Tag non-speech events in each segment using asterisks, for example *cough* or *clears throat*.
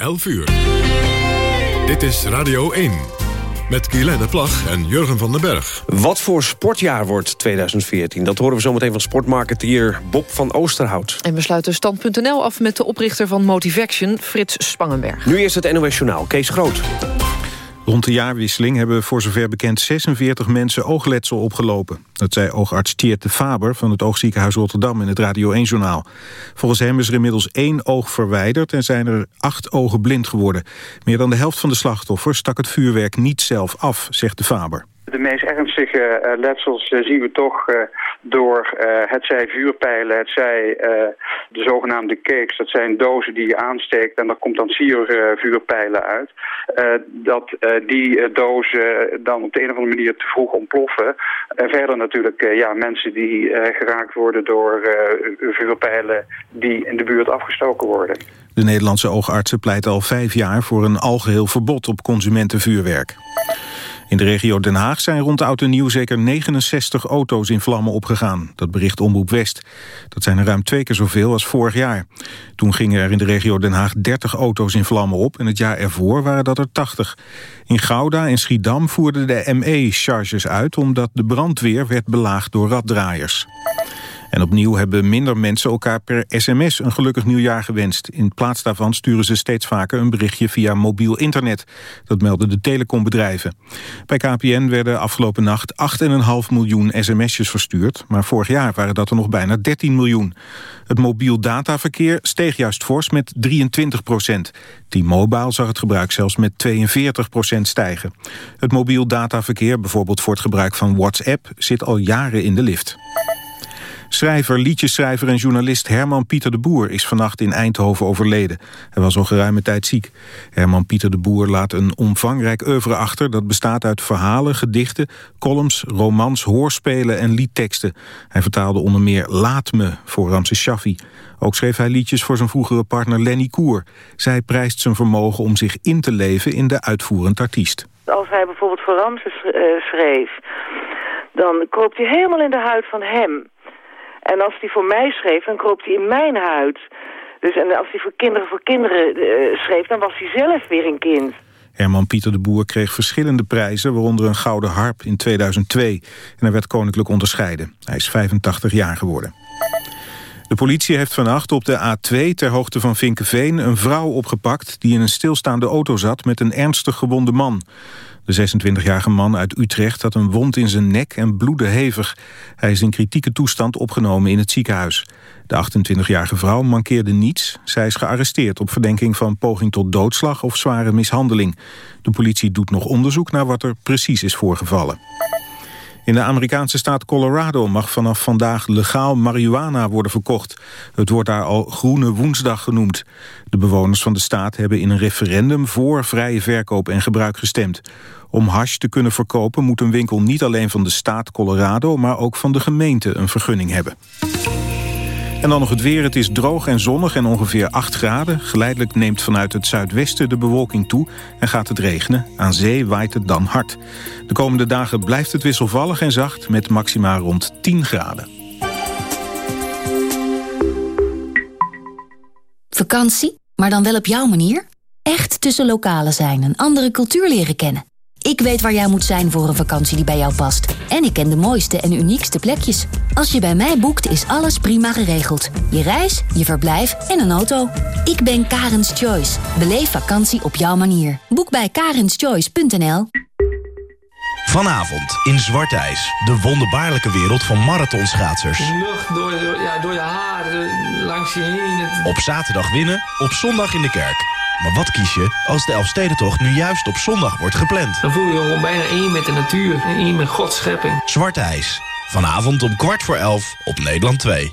11 uur. Dit is Radio 1. Met Guylaine Plag en Jurgen van den Berg. Wat voor sportjaar wordt 2014? Dat horen we zometeen van sportmarketeer Bob van Oosterhout. En we sluiten Stand.nl af met de oprichter van Motivaction, Frits Spangenberg. Nu eerst het NOS Journaal, Kees Groot. Rond de jaarwisseling hebben voor zover bekend 46 mensen oogletsel opgelopen. Dat zei oogarts Tiert de Faber van het Oogziekenhuis Rotterdam in het Radio 1-journaal. Volgens hem is er inmiddels één oog verwijderd en zijn er acht ogen blind geworden. Meer dan de helft van de slachtoffers stak het vuurwerk niet zelf af, zegt de Faber. De meest ernstige uh, letsels uh, zien we toch uh, door het zij vuurpijlen, het zij de zogenaamde cakes. Dat zijn dozen die je aansteekt en daar komt dan siervuurpijlen uit. dat die dozen dan op de een of andere manier te vroeg ontploffen. En verder natuurlijk ja, mensen die geraakt worden door vuurpijlen die in de buurt afgestoken worden. De Nederlandse oogartsen pleiten al vijf jaar voor een algeheel verbod op consumentenvuurwerk. In de regio Den Haag zijn rond oud en nieuw zeker 69 auto's in vlammen opgegaan. Dat bericht Omroep West. Dat zijn er ruim twee keer zoveel als vorig jaar. Toen gingen er in de regio Den Haag 30 auto's in vlammen op... en het jaar ervoor waren dat er 80. In Gouda en Schiedam voerden de ME charges uit... omdat de brandweer werd belaagd door raddraaiers. En opnieuw hebben minder mensen elkaar per sms een gelukkig nieuwjaar gewenst. In plaats daarvan sturen ze steeds vaker een berichtje via mobiel internet. Dat melden de telecombedrijven. Bij KPN werden afgelopen nacht 8,5 miljoen sms'jes verstuurd. Maar vorig jaar waren dat er nog bijna 13 miljoen. Het mobiel dataverkeer steeg juist fors met 23 procent. T-Mobile zag het gebruik zelfs met 42 procent stijgen. Het mobiel dataverkeer, bijvoorbeeld voor het gebruik van WhatsApp... zit al jaren in de lift. Schrijver, liedjeschrijver en journalist Herman Pieter de Boer is vannacht in Eindhoven overleden. Hij was al geruime tijd ziek. Herman Pieter de Boer laat een omvangrijk oeuvre achter... dat bestaat uit verhalen, gedichten, columns, romans, hoorspelen en liedteksten. Hij vertaalde onder meer Laat me voor Ramses Shaffi. Ook schreef hij liedjes voor zijn vroegere partner Lenny Koer. Zij prijst zijn vermogen om zich in te leven in de uitvoerend artiest. Als hij bijvoorbeeld voor Ramses uh, schreef... dan kroop hij helemaal in de huid van hem... En als hij voor mij schreef, dan kroop hij in mijn huid. Dus en als hij voor kinderen voor kinderen uh, schreef, dan was hij zelf weer een kind. Herman Pieter de Boer kreeg verschillende prijzen, waaronder een gouden harp in 2002. En hij werd koninklijk onderscheiden. Hij is 85 jaar geworden. De politie heeft vannacht op de A2 ter hoogte van Vinkenveen een vrouw opgepakt... die in een stilstaande auto zat met een ernstig gewonde man. De 26-jarige man uit Utrecht had een wond in zijn nek en bloedde hevig. Hij is in kritieke toestand opgenomen in het ziekenhuis. De 28-jarige vrouw mankeerde niets. Zij is gearresteerd op verdenking van poging tot doodslag of zware mishandeling. De politie doet nog onderzoek naar wat er precies is voorgevallen. In de Amerikaanse staat Colorado mag vanaf vandaag legaal marihuana worden verkocht. Het wordt daar al Groene Woensdag genoemd. De bewoners van de staat hebben in een referendum voor vrije verkoop en gebruik gestemd. Om hash te kunnen verkopen moet een winkel niet alleen van de staat Colorado... maar ook van de gemeente een vergunning hebben. En dan nog het weer. Het is droog en zonnig en ongeveer 8 graden. Geleidelijk neemt vanuit het zuidwesten de bewolking toe en gaat het regenen. Aan zee waait het dan hard. De komende dagen blijft het wisselvallig en zacht met maxima rond 10 graden. Vakantie, maar dan wel op jouw manier? Echt tussen lokalen zijn en andere cultuur leren kennen. Ik weet waar jij moet zijn voor een vakantie die bij jou past. En ik ken de mooiste en uniekste plekjes. Als je bij mij boekt, is alles prima geregeld. Je reis, je verblijf en een auto. Ik ben Karens Choice. Beleef vakantie op jouw manier. Boek bij karenschoice.nl Vanavond in Zwart IJs. De wonderbaarlijke wereld van marathonschaatsers. Lucht door, ja, door je haren, langs je heen. Op zaterdag winnen, op zondag in de kerk. Maar wat kies je als de Elfstedentocht nu juist op zondag wordt gepland? Dan voel je je gewoon bijna één met de natuur en één met Gods schepping. Zwart ijs. Vanavond om kwart voor elf op Nederland 2.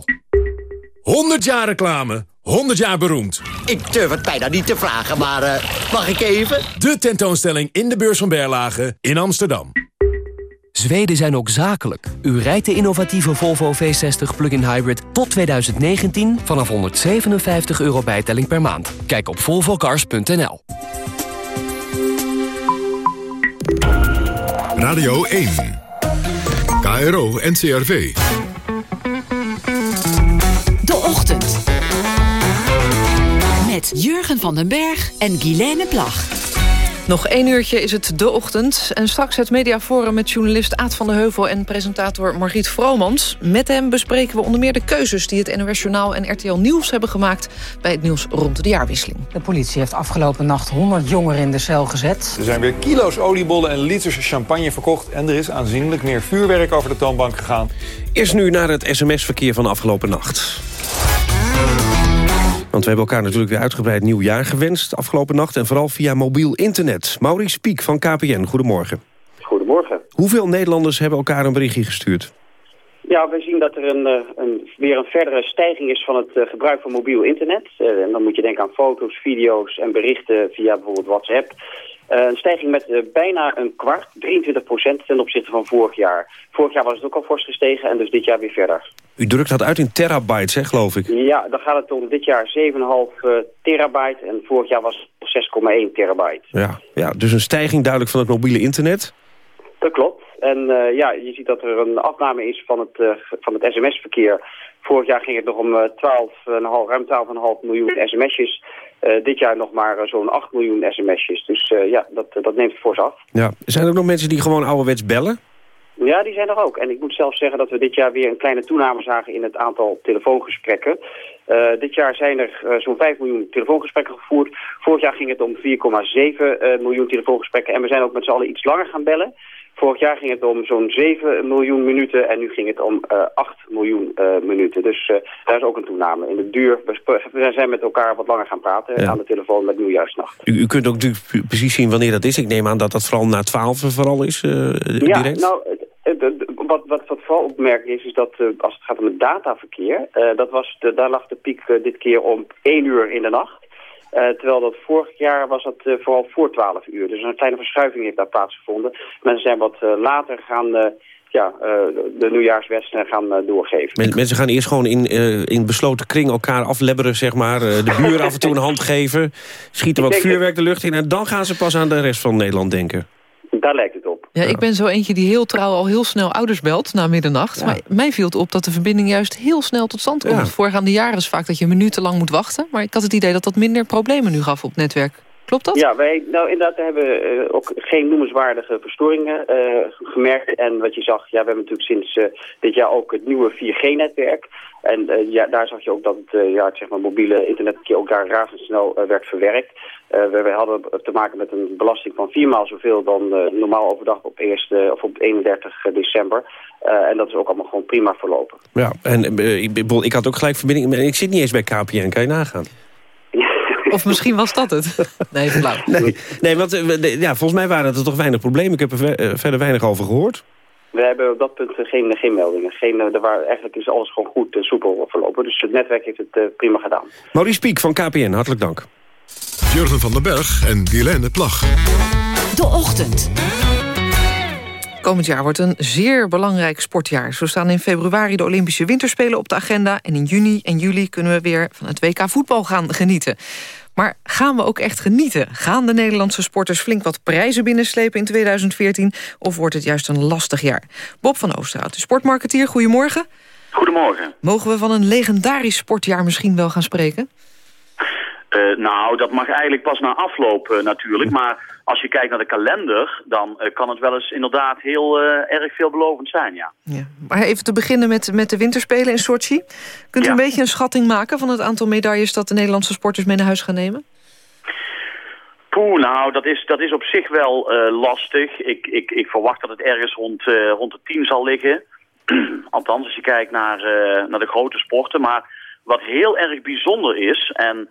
100 jaar reclame. 100 jaar beroemd. Ik durf het bijna niet te vragen, maar uh, mag ik even? De tentoonstelling in de beurs van Berlage in Amsterdam. Zweden zijn ook zakelijk. U rijdt de innovatieve Volvo V60 plug-in hybrid tot 2019 vanaf 157 euro bijtelling per maand. Kijk op volvocars.nl. Radio 1. KRO NCRV. Met Jurgen van den Berg en Guilaine Plag. Nog één uurtje is het de ochtend. En straks het mediaforum met journalist Aad van de Heuvel... en presentator Margriet Vromans. Met hem bespreken we onder meer de keuzes... die het NOS Journaal en RTL Nieuws hebben gemaakt... bij het nieuws rond de jaarwisseling. De politie heeft afgelopen nacht 100 jongeren in de cel gezet. Er zijn weer kilo's oliebollen en liters champagne verkocht... en er is aanzienlijk meer vuurwerk over de toonbank gegaan. Eerst nu naar het sms-verkeer van de afgelopen nacht. Want we hebben elkaar natuurlijk weer uitgebreid nieuwjaar gewenst afgelopen nacht. En vooral via mobiel internet. Maurice Piek van KPN, goedemorgen. Goedemorgen. Hoeveel Nederlanders hebben elkaar een berichtje gestuurd? Ja, we zien dat er een, eh, een, weer een verdere stijging is van het uh, gebruik van mobiel internet. Uh, en dan moet je denken aan foto's, video's en berichten via bijvoorbeeld WhatsApp. een stijging met bijna een kwart, 23 procent ten opzichte van vorig jaar. Vorig jaar was het ook al fors gestegen en dus dit jaar weer verder. U drukt dat uit in terabytes, hè, geloof ik? Ja, dan gaat het om dit jaar 7,5 terabyte en vorig jaar was het 6,1 terabyte. Ja, ja, dus een stijging duidelijk van het mobiele internet? Dat klopt. En uh, ja, je ziet dat er een afname is van het, uh, van het sms-verkeer. Vorig jaar ging het nog om uh, 12, ruim 12,5 miljoen sms'jes. dit jaar nog maar zo'n 8 miljoen sms'jes. Dus ja, dat, dat neemt fors af. Ja. Zijn er ook nog mensen die gewoon ouderwets bellen? Ja, die zijn er ook. En ik moet zelf zeggen dat we dit jaar weer een kleine toename zagen in het aantal telefoongesprekken. Uh, dit jaar zijn er uh, zo'n 5 miljoen telefoongesprekken gevoerd. Vorig jaar ging het om 4,7 uh, miljoen telefoongesprekken. En we zijn ook met z'n allen iets langer gaan bellen. Vorig jaar ging het om zo'n 7 miljoen minuten en nu ging het om uh, 8 miljoen minuten. Dus daar is ook een toename. In de duur, we zijn met elkaar wat langer gaan praten ja. aan de telefoon met nieuwjaarsnacht. U, u kunt ook natuurlijk precies zien wanneer dat is. Ik neem aan dat dat vooral na 12 vooral is, direct. Ja, nou, wat, wat, wat vooral opmerkelijk is, is dat uh, als het gaat om het dataverkeer, uh, dat was de, daar lag de piek uh, dit keer om 1 uur in de nacht. terwijl dat vorig jaar was dat vooral voor 12 uur. Dus een kleine verschuiving heeft daar plaatsgevonden. Mensen zijn wat later gaan ja, de nieuwjaarswesten gaan doorgeven. mensen gaan eerst gewoon in, in besloten kring elkaar aflebberen, zeg maar. de buren af en toe een hand geven. Schieten wat vuurwerk de lucht in. En dan gaan ze pas aan de rest van Nederland denken. Daar lijkt het. Ja, ik ben zo eentje die heel trouw al heel snel ouders belt na middernacht. Ja. Maar mij viel het op dat de verbinding juist heel snel tot stand komt. Ja. Voorgaande jaren is vaak dat je minutenlang moet wachten. Maar ik had het idee dat dat minder problemen nu gaf op netwerk. Klopt dat? Ja, wij nou inderdaad hebben uh, ook geen noemenswaardige verstoringen uh, gemerkt. En wat je zag, ja, we hebben natuurlijk sinds uh, dit jaar ook het nieuwe 4G-netwerk. En ja, daar zag je ook dat het, ja, zeg maar, mobiele internet ook daar razendsnel werd verwerkt. We, we, hadden te maken met een belasting van viermaal zoveel dan normaal overdag op, eerste, of op 31 december. en dat is ook allemaal gewoon prima verlopen. Ja, en ik, ik had ook gelijk verbinding. Ik zit niet eens bij KPN, kan je nagaan? Of misschien was dat het. Nee, flauw. Nee, nee want ja, volgens mij waren er toch weinig problemen. Ik heb er verder weinig over gehoord. We hebben op dat punt geen, geen meldingen. Geen, er waren, eigenlijk is alles gewoon goed uh, soepel verlopen. Dus het netwerk heeft het uh, prima gedaan. Maurice Piek van KPN, hartelijk dank. Jurgen van den Berg en Guilaine Plag. De Ochtend. Komend jaar wordt een zeer belangrijk sportjaar. Zo staan in februari de Olympische Winterspelen op de agenda... en in juni en juli kunnen we weer van het WK voetbal gaan genieten. Maar gaan we ook echt genieten? Gaan de Nederlandse sporters flink wat prijzen binnenslepen in 2014... of wordt het juist een lastig jaar? Bob van Oosterhout, de sportmarketeer, goedemorgen. Goedemorgen. Mogen we van een legendarisch sportjaar misschien wel gaan spreken? Uh, nou, dat mag eigenlijk pas na afloop uh, natuurlijk. Maar als je kijkt naar de kalender, dan uh, kan het wel eens inderdaad heel erg veelbelovend zijn, ja. ja. Maar even te beginnen met, met de winterspelen in Sochi. Kunt u ja. een beetje een schatting maken van het aantal medailles... dat de Nederlandse sporters mee naar huis gaan nemen? Poeh, nou, dat is, dat is op zich wel lastig. Ik, ik, ik verwacht dat het ergens rond, rond de tien zal liggen. *clears throat* Althans, als je kijkt naar, naar de grote sporten. Maar wat heel erg bijzonder is... en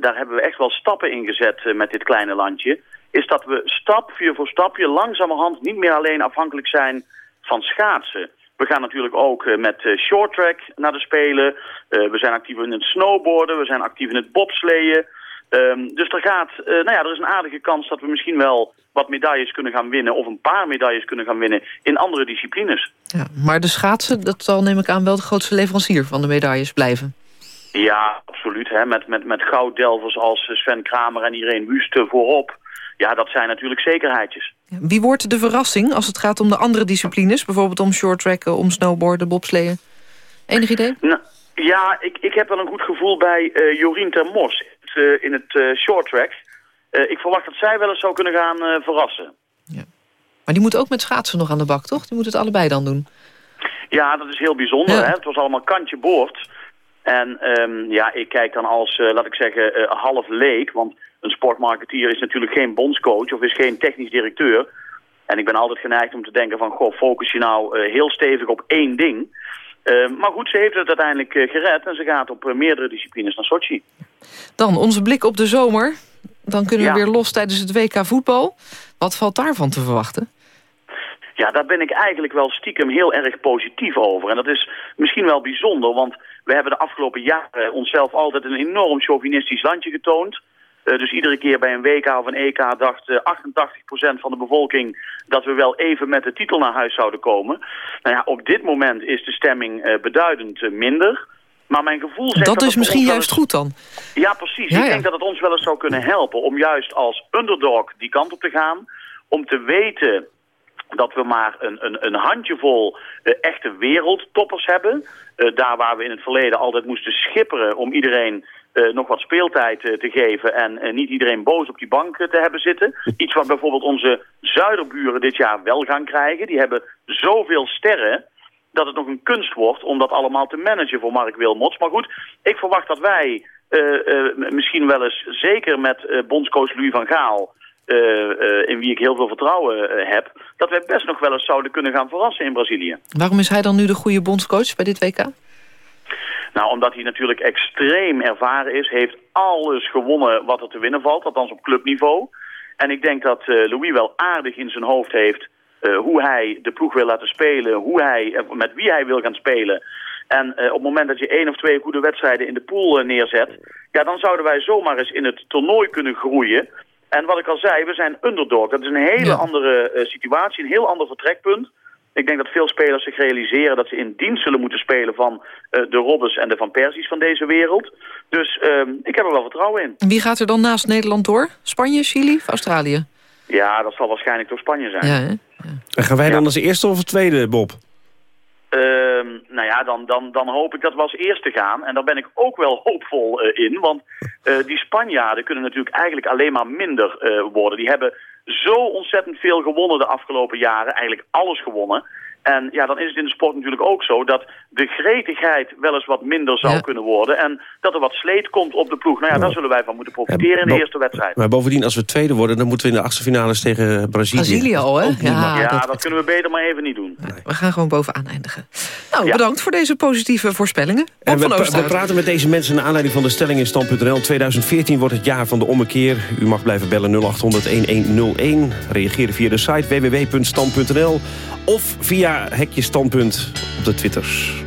daar hebben we echt wel stappen in gezet met dit kleine landje... is dat we stapje voor stapje langzamerhand niet meer alleen afhankelijk zijn van schaatsen. We gaan natuurlijk ook uh, met uh, short track naar de Spelen. we zijn actief in het snowboarden, we zijn actief in het bobsleeën. Um, dus er gaat, nou ja, er is een aardige kans dat we misschien wel wat medailles kunnen gaan winnen... of een paar medailles kunnen gaan winnen in andere disciplines. Ja, maar de schaatsen, dat zal neem ik aan wel de grootste leverancier van de medailles blijven. Ja, absoluut. Hè. Met, met, met gouddelvers als Sven Kramer en Irene Wüste voorop. Ja, dat zijn natuurlijk zekerheidjes. Wie wordt de verrassing als het gaat om de andere disciplines? Bijvoorbeeld om shorttracken, om snowboarden, bobsleeën? Enig idee? Nou, ja, ik, ik heb wel een goed gevoel bij uh, Jorien Termos uh, in het uh, shorttrack. ik verwacht dat zij wel eens zou kunnen gaan verrassen. Ja. Maar die moet ook met schaatsen nog aan de bak, toch? Die moet het allebei dan doen. Ja, dat is heel bijzonder. Hè? Het was allemaal kantje boord. En um, ja, ik kijk dan als, laat ik zeggen, half leek. Want een sportmarketeer is natuurlijk geen bondscoach of is geen technisch directeur. En ik ben altijd geneigd om te denken van, goh, focus je nou uh, heel stevig op één ding. Uh, maar goed, ze heeft het uiteindelijk gered en ze gaat op meerdere disciplines naar Sochi. Dan onze blik op de zomer. Dan kunnen we weer los tijdens het WK voetbal. Wat valt daarvan te verwachten? Ja, daar ben ik eigenlijk wel stiekem heel erg positief over. En dat is misschien wel bijzonder, want we hebben de afgelopen jaren onszelf altijd een enorm chauvinistisch landje getoond. Uh, dus iedere keer bij een WK of een EK dacht uh, 88% van de bevolking dat we wel even met de titel naar huis zouden komen. Nou ja, op dit moment is de stemming uh, beduidend minder. Maar mijn gevoel zegt dat, dat is misschien juist goed dan. Ja, precies. Ja, ik denk dat het ons wel eens zou kunnen helpen om juist als underdog die kant op te gaan. Om te weten dat we maar een, een, een handjevol uh, echte wereldtoppers hebben. Uh, daar waar we in het verleden altijd moesten schipperen om iedereen uh, nog wat speeltijd te geven en niet iedereen boos op die bank te hebben zitten. *laughs* Iets wat bijvoorbeeld onze zuiderburen dit jaar wel gaan krijgen. Die hebben zoveel sterren dat het nog een kunst wordt om dat allemaal te managen voor Mark Wilmots. Maar goed, ik verwacht dat wij misschien wel eens, zeker met bondscoach Louis van Gaal... in wie ik heel veel vertrouwen heb... dat wij best nog wel eens zouden kunnen gaan verrassen in Brazilië. Waarom is hij dan nu de goede bondscoach bij dit WK? Nou, omdat hij natuurlijk extreem ervaren is, heeft alles gewonnen wat er te winnen valt, althans op clubniveau. En ik denk dat uh, Louis wel aardig in zijn hoofd heeft uh, hoe hij de ploeg wil laten spelen, hoe hij, met wie hij wil gaan spelen. En op het moment dat je één of twee goede wedstrijden in de pool neerzet, ja, dan zouden wij zomaar eens in het toernooi kunnen groeien. En wat ik al zei, we zijn underdog. Dat is een hele ja. andere situatie, een heel ander vertrekpunt. Ik denk dat veel spelers zich realiseren dat ze in dienst zullen moeten spelen van uh, de Robbers en de Van Persies van deze wereld. Dus uh, ik heb er wel vertrouwen in. Wie gaat er dan naast Nederland door? Spanje, Chili of Australië? Ja, dat zal waarschijnlijk door Spanje zijn. Ja, ja. En gaan wij dan als eerste of als tweede, Bob? Uh, nou ja, dan, dan, dan hoop ik dat we als eerste gaan. En daar ben ik ook wel hoopvol uh, in. Want uh, die Spanjaarden kunnen natuurlijk eigenlijk alleen maar minder worden. Die hebben zo ontzettend veel gewonnen de afgelopen jaren. Eigenlijk alles gewonnen. En ja, dan is het in de sport natuurlijk ook zo dat de gretigheid wel eens wat minder zou ja. kunnen worden. En dat er wat sleet komt op de ploeg. Nou ja, daar zullen wij van moeten profiteren ja, in de eerste wedstrijd. Maar bovendien, als we tweede worden, dan moeten we in de achtste finales tegen Brazilië. Brazilië al, hè? Ja, ja dat, dat, kunnen we beter maar even niet doen. Nee. We gaan gewoon bovenaan eindigen. Nou, bedankt voor deze positieve voorspellingen. En we, we, praten met deze mensen naar aanleiding van de stelling in stand.nl. 2014 wordt het jaar van de ommekeer. U mag blijven bellen 0800-1101. Reageren via de site www.stand.nl of via Hekje Standpunt op de Twitters.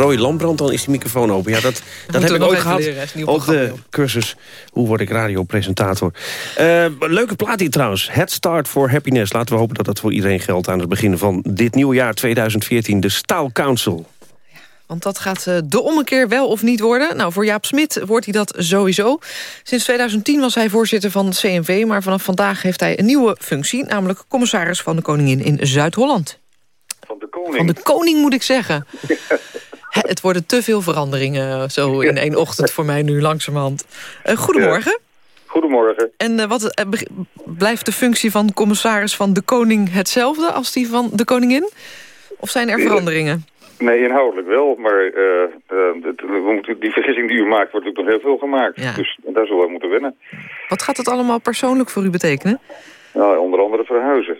Lamp brandt, dan is die microfoon open. Ja, dat, dat heb ik ooit gehad op de cursus Hoe word ik radiopresentator. Uh, leuke plaat hier trouwens. Head Start for Happiness. Laten we hopen dat dat voor iedereen geldt aan het begin van dit nieuwe jaar 2014. De Staal Council. Want dat gaat uh, de ommekeer wel of niet worden. Nou, voor Jaap Smit wordt hij dat sowieso. Sinds 2010 was hij voorzitter van het CNV... maar vanaf vandaag heeft hij een nieuwe functie... namelijk commissaris van de Koningin in Zuid-Holland. Van de koning? Van de koning, moet ik zeggen. *laughs* Het worden te veel veranderingen eh, zo in één ochtend voor mij nu langzamerhand. Uh, goedemorgen. Goedemorgen. En uh, wat, uh, blijft de functie van commissaris van de koning hetzelfde als die van de koningin? Of zijn er veranderingen? Nee, inhoudelijk wel. Maar uh, we moeten, die vergissing die u maakt, wordt ook nog heel veel gemaakt. Ja. Dus daar zullen we moeten winnen. Wat gaat het allemaal persoonlijk voor u betekenen? Nou, onder andere verhuizen.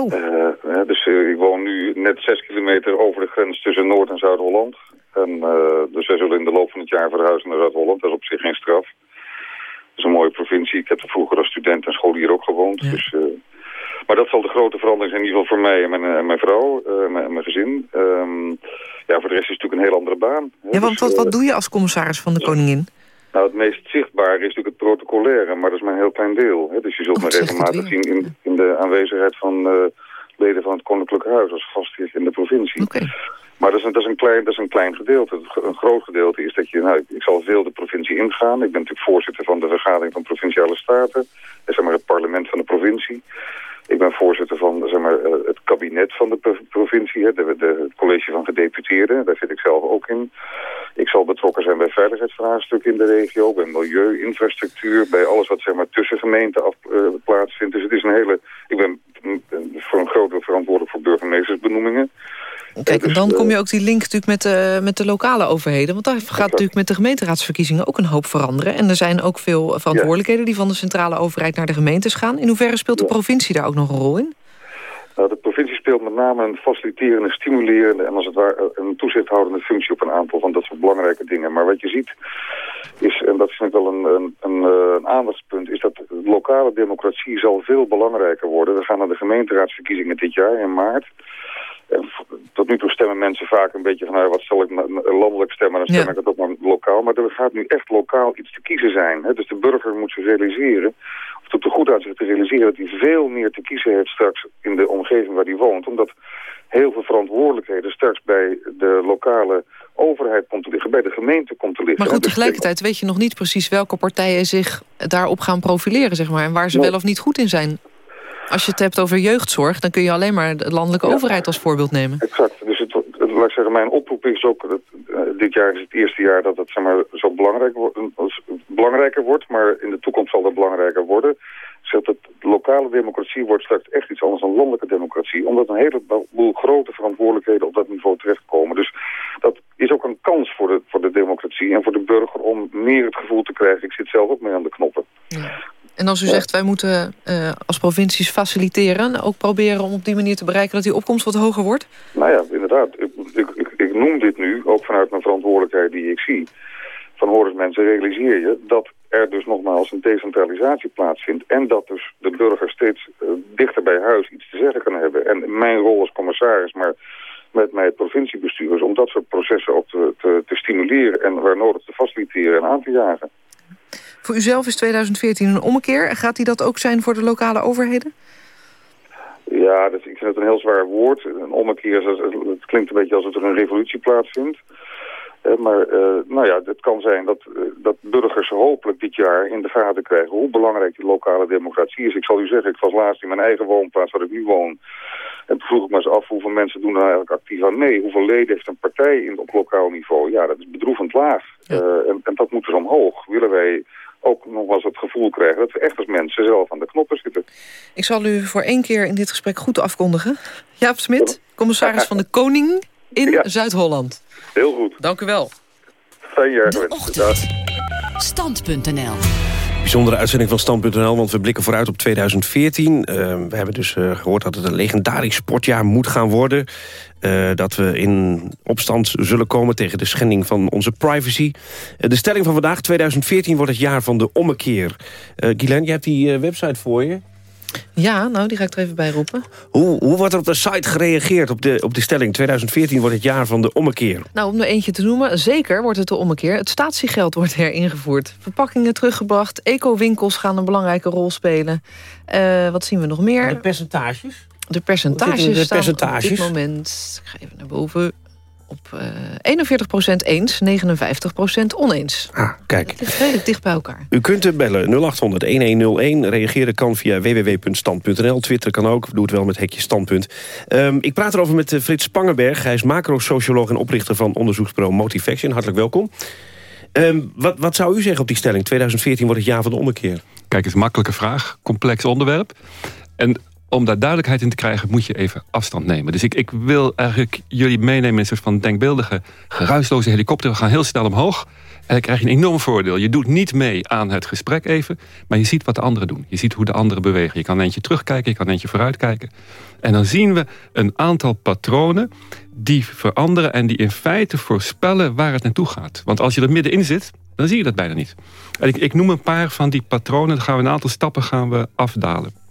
Oh. Uh, dus uh, ik woon nu net zes kilometer over de grens tussen Noord- en Zuid-Holland. En uh, dus wij zullen in de loop van het jaar verhuizen naar Zuid-Holland. Dat is op zich geen straf. Het is een mooie provincie. Ik heb er vroeger als student en scholier ook gewoond. Ja. Dus, maar dat zal de grote verandering zijn, in ieder geval voor mij en mijn, en mijn vrouw en mijn, mijn, gezin. Um, ja, voor de rest is het natuurlijk een heel andere baan. Ja, want dus, wat, wat doe je als commissaris van de koningin? Nou, het meest zichtbare is natuurlijk het protocolaire, maar dat is maar een heel klein deel. Hè? Dus je zult oh, me regelmatig zien in, in, de aanwezigheid van uh, leden van het Koninklijk Huis als gastheer in de provincie. Okay. Maar dat is, een, dat, is een klein, dat is een klein gedeelte. Een groot gedeelte is dat je, nou, ik zal veel de provincie ingaan. Ik ben natuurlijk voorzitter van de vergadering van Provinciale Staten. zeg maar het parlement van de provincie. Ik ben voorzitter van zeg maar, het kabinet van de provincie, de, het college van gedeputeerden. Daar zit ik zelf ook in. Ik zal betrokken zijn bij veiligheidsvraagstukken in de regio, bij milieu, infrastructuur, bij alles wat zeg maar, tussen gemeenten af, uh, plaatsvindt. Dus het is een hele... Ik ben voor een groot deel verantwoordelijk voor burgemeestersbenoemingen. Kijk, en dan kom je ook die link natuurlijk met de, met de lokale overheden. Want daar gaat natuurlijk met de gemeenteraadsverkiezingen ook een hoop veranderen. En er zijn ook veel verantwoordelijkheden die van de centrale overheid naar de gemeentes gaan. In hoeverre speelt de provincie daar ook nog een rol in? Nou, de provincie speelt met name een faciliterende, stimulerende en als het ware een toezichthoudende functie op een aantal van dat soort belangrijke dingen. Maar wat je ziet is, en dat is net wel een, een, een, een aandachtspunt, is dat de lokale democratie zal veel belangrijker worden. We gaan naar de gemeenteraadsverkiezingen dit jaar in maart. En tot nu toe stemmen mensen vaak een beetje van, nou, wat zal ik landelijk stemmen, dan stem ja. ik het ook maar lokaal. Maar er gaat nu echt lokaal iets te kiezen zijn. Hè? Dus de burger moet zich realiseren, of het er goed uitzicht te realiseren, dat hij veel meer te kiezen heeft straks in de omgeving waar hij woont. Omdat heel veel verantwoordelijkheden straks bij de lokale overheid komt te liggen, bij de gemeente komt te liggen. Maar goed, tegelijkertijd weet je nog niet precies welke partijen zich daarop gaan profileren, zeg maar. En waar ze wel of niet goed in zijn. Als je het hebt over jeugdzorg, dan kun je alleen maar de landelijke ja. overheid als voorbeeld nemen. Exact. Dus het, het, laat ik zeggen, mijn oproep is ook... Dat, uh, dit jaar is het eerste jaar dat het zeg maar, zo belangrijk wordt, belangrijker wordt. Maar in de toekomst zal dat belangrijker worden. Zegt dat de lokale democratie wordt straks echt iets anders dan landelijke democratie. Omdat een heleboel grote verantwoordelijkheden op dat niveau terechtkomen. Dus dat is ook een kans voor de, voor de democratie en voor de burger om meer het gevoel te krijgen. Ik zit zelf ook mee aan de knoppen. Ja. En als u zegt, wij moeten uh, als provincies faciliteren... ook proberen om op die manier te bereiken dat die opkomst wat hoger wordt? Nou ja, inderdaad. Ik, ik, ik, ik noem dit nu, ook vanuit mijn verantwoordelijkheid die ik zie... van hoor eens mensen, realiseer je dat er dus nogmaals een decentralisatie plaatsvindt... en dat dus de burger steeds uh, dichter bij huis iets te zeggen kan hebben. En mijn rol als commissaris, maar met mij het provinciebestuur... is om dat soort processen ook te, te, te stimuleren en waar nodig te faciliteren en aan te jagen. Voor uzelf is 2014 een ommekeer. Gaat die dat ook zijn voor de lokale overheden? Ja, dat, ik vind het een heel zwaar woord. Een ommekeer, het klinkt een beetje alsof er een revolutie plaatsvindt. Uh, maar uh, nou ja, het kan zijn dat, uh, dat burgers hopelijk dit jaar in de gaten krijgen hoe belangrijk die lokale democratie is. Ik zal u zeggen, ik was laatst in mijn eigen woonplaats waar ik nu woon. En toen vroeg ik me eens af hoeveel mensen doen er eigenlijk actief aan mee. Hoeveel leden heeft een partij in, op lokaal niveau? Ja, dat is bedroevend laag. Ja. en, en dat moet dus omhoog. Willen wij ook nog wel eens het gevoel krijgen... dat we echt als mensen zelf aan de knoppen zitten. Ik zal u voor één keer in dit gesprek goed afkondigen. Jaap Smit, commissaris van de Koning in ja. Zuid-Holland. Heel goed. Dank u wel. Fijn jaar. De ochtend. Stand.nl Bijzondere uitzending van Stand.nl, want we blikken vooruit op 2014. Uh, we hebben dus uh, gehoord dat het een legendarisch sportjaar moet gaan worden. Uh, dat we in opstand zullen komen tegen de schending van onze privacy. De stelling van vandaag, 2014 wordt het jaar van de ommekeer. Uh, Guylaine, je hebt die website voor je. Ja, nou, die ga ik er even bij roepen. Hoe, hoe wordt er op de site gereageerd op de, op de stelling? 2014 wordt het jaar van de ommekeer. Nou, om er eentje te noemen, zeker wordt het de ommekeer. Het statiegeld wordt heringevoerd. Verpakkingen teruggebracht. Eco-winkels gaan een belangrijke rol spelen. Uh, wat zien we nog meer? De percentages? De percentages, de percentages? op dit moment... Ik ga even naar boven op uh, 41% eens, 59% oneens. Ah, kijk. Het ligt redelijk dicht bij elkaar. U kunt er bellen 0800-1101. Reageren kan via www.stand.nl. Twitter kan ook. Doe het wel met hekje standpunt. Um, ik praat erover met uh, Frits Spangenberg. Hij is macro-socioloog en oprichter van onderzoeksbureau Motivaction. Hartelijk welkom. Um, wat, wat zou u zeggen op die stelling? 2014 wordt het jaar van de ommekeer. Kijk, is een makkelijke vraag. Complex onderwerp. En om daar duidelijkheid in te krijgen, moet je even afstand nemen. Dus ik, ik wil eigenlijk jullie meenemen in een soort van denkbeeldige, geruisloze helikopter. We gaan heel snel omhoog. En dan krijg je een enorm voordeel. Je doet niet mee aan het gesprek even, maar je ziet wat de anderen doen. Je ziet hoe de anderen bewegen. Je kan een eentje terugkijken, je kan een eentje vooruitkijken. En dan zien we een aantal patronen die veranderen... en die in feite voorspellen waar het naartoe gaat. Want als je er middenin zit, dan zie je dat bijna niet. En ik, ik noem een paar van die patronen. Dan gaan we een aantal stappen gaan we afdalen.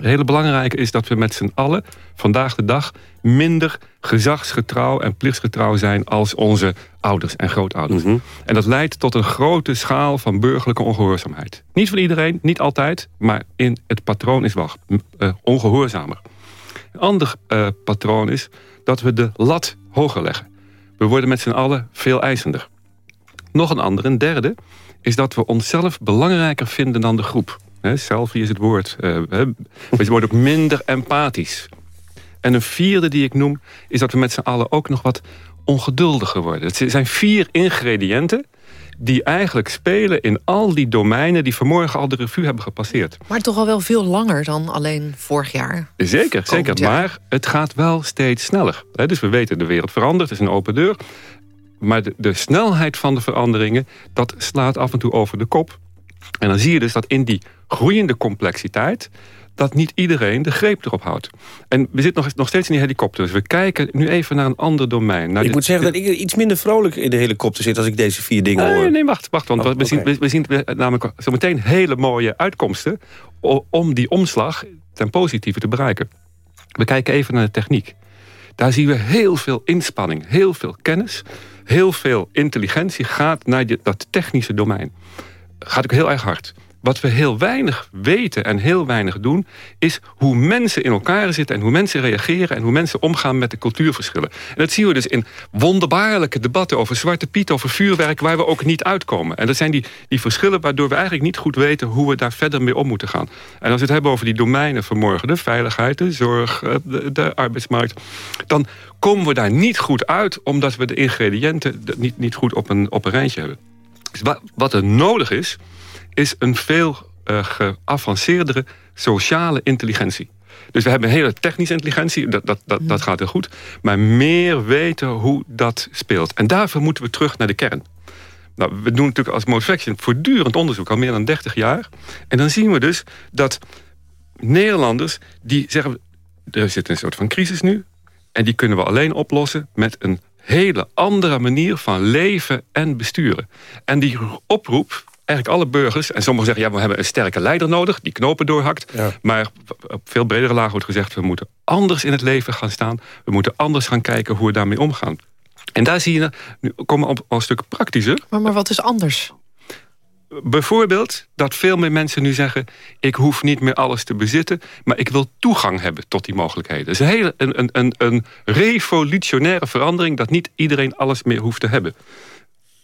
Het hele belangrijke is dat we met z'n allen vandaag de dag minder gezagsgetrouw en plichtsgetrouw zijn als onze ouders en grootouders. Mhm. En dat leidt tot een grote schaal van burgerlijke ongehoorzaamheid. Niet voor iedereen, niet altijd, maar in het patroon is wel uh, ongehoorzamer. Een ander uh, patroon is dat we de lat hoger leggen. We worden met z'n allen veel eisender. Nog een ander, een derde, is dat we onszelf belangrijker vinden dan de groep. Selfie is het woord. Uh, we worden ook minder empathisch. En een vierde die ik noem... is dat we met z'n allen ook nog wat ongeduldiger worden. Het zijn vier ingrediënten die eigenlijk spelen in al die domeinen... die vanmorgen al de revue hebben gepasseerd. Maar toch al wel veel langer dan alleen vorig jaar. Zeker, zeker. jaar. Maar het gaat wel steeds sneller. Dus we weten, de wereld verandert, het is een open deur. Maar de, de snelheid van de veranderingen... dat slaat af en toe over de kop. En dan zie je dus dat in die groeiende complexiteit dat niet iedereen de greep erop houdt. En we zitten nog, nog steeds in die helikopter. Dus we kijken nu even naar een ander domein. Naar ik moet zeggen dat ik iets minder vrolijk in de helikopter zit... als ik deze vier dingen nee, hoor. Nee, wacht, wacht want Oh, we, zien, we, we zien namelijk zo meteen hele mooie uitkomsten... om die omslag ten positieve te bereiken. We kijken even naar de techniek. Daar zien we heel veel inspanning, heel veel kennis... heel veel intelligentie gaat naar die, dat technische domein. Gaat ook heel erg hard. Wat we heel weinig weten en heel weinig doen... is hoe mensen in elkaar zitten en hoe mensen reageren... en hoe mensen omgaan met de cultuurverschillen. En dat zien we dus in wonderbaarlijke debatten over Zwarte Piet... over vuurwerk, waar we ook niet uitkomen. En dat zijn die, die verschillen waardoor we eigenlijk niet goed weten... hoe we daar verder mee om moeten gaan. En als we het hebben over die domeinen vanmorgen... de veiligheid, de zorg, eh, de, de arbeidsmarkt... dan komen we daar niet goed uit... omdat we de ingrediënten niet, niet goed op een, op een rijtje hebben. Dus wa- wat er nodig is is een veel uh, geavanceerdere sociale intelligentie. Dus we hebben een hele technische intelligentie, dat, dat, dat, dat gaat heel goed. Maar meer weten hoe dat speelt. En daarvoor moeten we terug naar de kern. Nou, we doen natuurlijk als Motivation voortdurend onderzoek, al meer dan 30 jaar. En dan zien we dus dat Nederlanders die zeggen... er zit een soort van crisis nu... en die kunnen we alleen oplossen met een hele andere manier van leven en besturen. En die oproep eigenlijk alle burgers... en sommigen zeggen, ja, we hebben een sterke leider nodig... die knopen doorhakt. Ja. Maar op veel bredere laag wordt gezegd... we moeten anders in het leven gaan staan. We moeten anders gaan kijken hoe we daarmee omgaan. En daar zie je, nu komen we op al een stuk praktischer. Maar, maar wat is anders? Bijvoorbeeld dat veel meer mensen nu zeggen... ik hoef niet meer alles te bezitten... maar ik wil toegang hebben tot die mogelijkheden. Het is een, hele, een, een, een revolutionaire verandering... dat niet iedereen alles meer hoeft te hebben.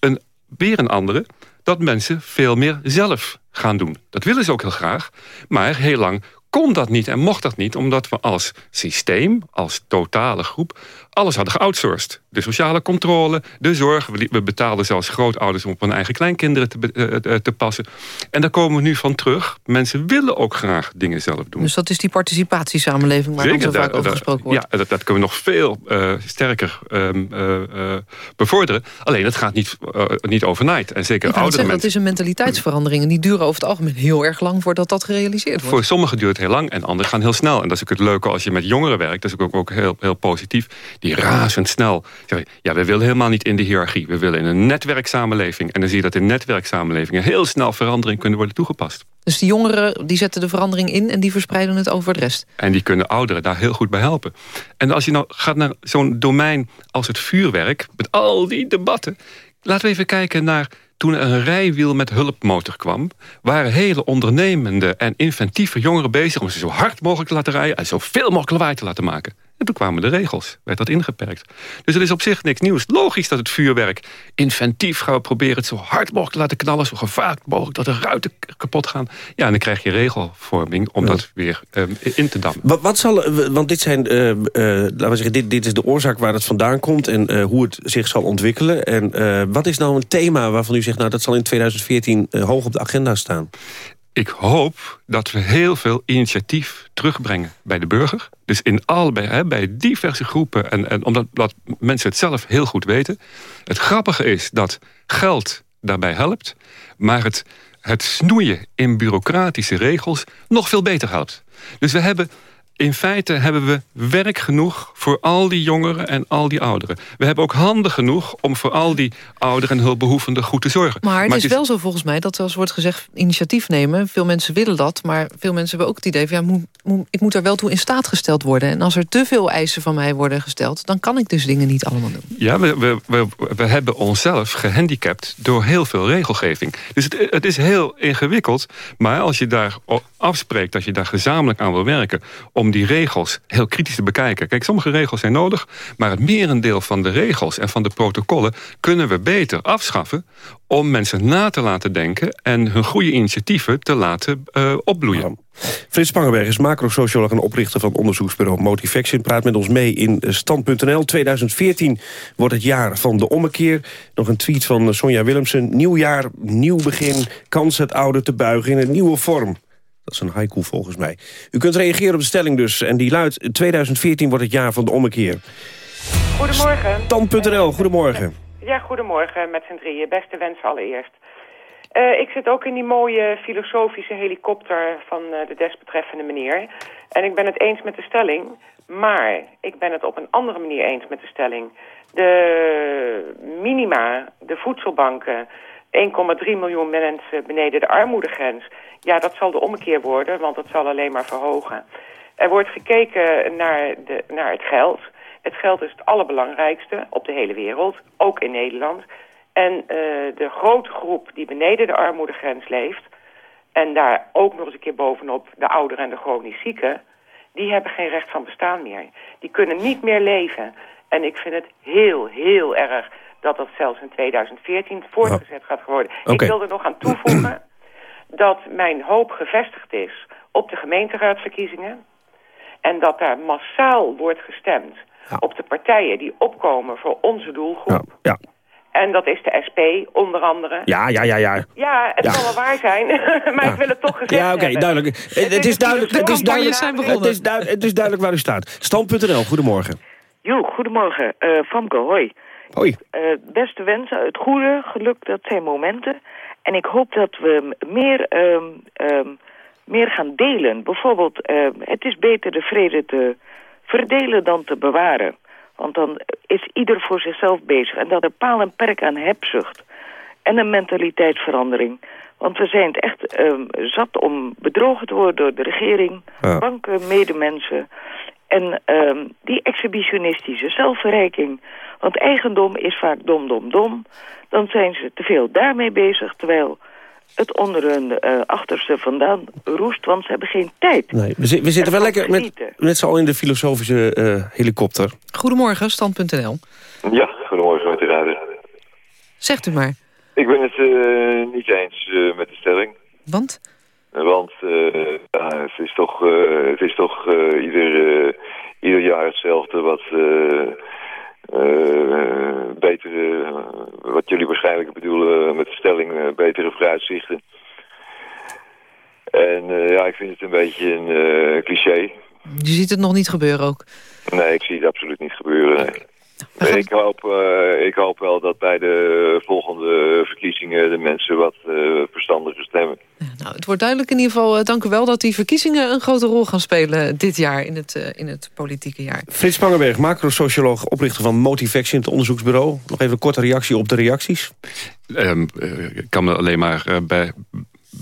Een, weer een andere dat mensen veel meer zelf gaan doen. Dat willen ze ook heel graag, maar heel lang kon dat niet en mocht dat niet... omdat we als systeem, als totale groep... alles hadden geoutsourced. De sociale controle, de zorg. We, betaalden zelfs grootouders om op hun eigen kleinkinderen te, uh, te passen. En daar komen we nu van terug. Mensen willen ook graag dingen zelf doen. Dus dat is die participatiesamenleving... waar dan zo vaak over gesproken wordt. Ja, dat, dat kunnen we nog veel uh, sterker um, uh, bevorderen. Alleen, het gaat niet, niet overnight. En zeker oudere zeggen, mensen... Dat is een mentaliteitsverandering. En die duren over het algemeen heel erg lang... voordat dat gerealiseerd wordt. Voor sommigen duurt het heel lang en anderen gaan heel snel. En dat is ook het leuke als je met jongeren werkt. Dat is ook, ook heel, heel positief. Die razendsnel. Ja, we willen helemaal niet in de hiërarchie. We willen in een netwerksamenleving. En dan zie je dat in netwerksamenlevingen heel snel verandering kunnen worden toegepast. Dus die jongeren die zetten de verandering in en die verspreiden het over de rest. En die kunnen ouderen daar heel goed bij helpen. En als je nou gaat naar zo'n domein als het vuurwerk... met al die debatten... laten we even kijken naar toen er een rijwiel met hulpmotor kwam... waren hele ondernemende en inventieve jongeren bezig... om ze zo hard mogelijk te laten rijden... en zoveel mogelijk lawaai te laten maken. En toen kwamen de regels, werd dat ingeperkt. Dus er is op zich niks nieuws. Logisch dat het vuurwerk inventief gaan we proberen... het zo hard mogelijk te laten knallen, zo gevaarlijk mogelijk... dat de ruiten kapot gaan. Ja, en dan krijg je regelvorming om dat weer um, in te dammen. Wat, wat zal, want dit zijn, uh, uh, laten we zeggen, dit, dit is de oorzaak waar het vandaan komt... en uh, hoe het zich zal ontwikkelen. En wat is nou een thema waarvan u zegt... nou, dat zal in 2014 hoog op de agenda staan? Ik hoop dat we heel veel initiatief terugbrengen bij de burger. Dus in allebei, hè, bij diverse groepen. En, en omdat dat mensen het zelf heel goed weten. Het grappige is dat geld daarbij helpt. Maar het, het snoeien in bureaucratische regels nog veel beter helpt. Dus we hebben in feite hebben we werk genoeg voor al die jongeren en al die ouderen. We hebben ook handen genoeg om voor al die ouderen en hulpbehoevenden goed te zorgen. Maar het, is, wel zo volgens mij dat als wordt gezegd initiatief nemen... veel mensen willen dat, maar veel mensen hebben ook het idee... van ja, moet, ik moet er wel toe in staat gesteld worden. En als er te veel eisen van mij worden gesteld... dan kan ik dus dingen niet allemaal doen. Ja, we, we, we, we hebben onszelf gehandicapt door heel veel regelgeving. Dus het, het is heel ingewikkeld. Maar als je daar afspreekt dat je daar gezamenlijk aan wil werken... om die regels heel kritisch te bekijken. Kijk, sommige regels zijn nodig... maar het merendeel van de regels en van de protocollen... kunnen we beter afschaffen om mensen na te laten denken... en hun goede initiatieven te laten uh, opbloeien. Frits Spangenberg is macrosocioloog en oprichter van onderzoeksbureau Motivaction. Praat met ons mee in Stand.nl. 2014 wordt het jaar van de ommekeer. Nog een tweet van Sonja Willemsen. Nieuw jaar, nieuw begin, kans het oude te buigen in een nieuwe vorm. Dat is een haiku volgens mij. U kunt reageren op de stelling dus. En die luidt, 2014 wordt het jaar van de ommekeer. Goedemorgen. Stand.nl, goedemorgen. Ja, goedemorgen met z'n drieën. Beste wensen allereerst. Uh, ik zit ook in die mooie filosofische helikopter van uh, de desbetreffende meneer. En ik ben het eens met de stelling. Maar ik ben het op een andere manier eens met de stelling. De minima, de voedselbanken, 1,3 miljoen mensen beneden de armoedegrens. Ja, dat zal de ommekeer worden, want dat zal alleen maar verhogen. Er wordt gekeken naar, de, naar het geld. Het geld is het allerbelangrijkste op de hele wereld, ook in Nederland. En uh, de grote groep die beneden de armoedegrens leeft... en daar ook nog eens een keer bovenop de ouderen en de chronisch zieken... die hebben geen recht van bestaan meer. Die kunnen niet meer leven. En ik vind het heel, heel erg dat dat zelfs in 2014 voortgezet gaat worden. Ik wil er nog aan toevoegen dat mijn hoop gevestigd is op de gemeenteraadsverkiezingen... en dat daar massaal wordt gestemd op de partijen die opkomen voor onze doelgroep. Ja. En dat is de SP, onder andere. Ja, ja, ja, ja. Ja, het zal wel waar zijn, *laughs* maar ik wil het toch gezegd Ja, oké, duidelijk. Het, is duidelijk, het, is duidelijk, het, is duidelijk, het is duidelijk waar u staat. Stand.nl, goedemorgen. Jo, goedemorgen. Uh, Famke, hoi. Hoi. Uh, beste wensen, het goede, geluk, dat zijn momenten. En ik hoop dat we meer, um, um, meer gaan delen. Bijvoorbeeld, uh, het is beter de vrede te verdelen dan te bewaren. Want dan is ieder voor zichzelf bezig. En dat er paal en perk aan hebzucht. En een mentaliteitsverandering. Want we zijn het echt um, zat om bedrogen te worden door de regering, ja. banken, medemensen. En um, die exhibitionistische zelfverrijking. Want eigendom is vaak dom, dom, dom. Dan zijn ze te veel daarmee bezig, terwijl het onder hun uh, achterste vandaan roest, want ze hebben geen tijd. Nee, we, zi we zitten wel lekker met, met z'n allen in de filosofische uh, helikopter. Goedemorgen, Stand.nl. Ja, goedemorgen met de. Zegt u maar. Ik ben het uh, niet eens met de stelling. Want? Want ja, het is toch, het is toch ieder, ieder jaar hetzelfde wat... Uh, betere, wat jullie waarschijnlijk bedoelen met de stelling, betere vooruitzichten. En uh, ja, ik vind het een beetje een cliché. Je ziet het nog niet gebeuren ook? Nee, ik zie het absoluut niet gebeuren, nee. Nee ik, hoop, ik hoop wel dat bij de volgende verkiezingen de mensen wat verstandiger stemmen. Nou, het wordt duidelijk in ieder geval, uh, dank u wel... dat die verkiezingen een grote rol gaan spelen dit jaar in het, uh, in het politieke jaar. Frits Spangenberg, macrosocioloog, oprichter van Motivaction, het onderzoeksbureau. Nog even een korte reactie op de reacties. Um, ik kan me alleen maar bij,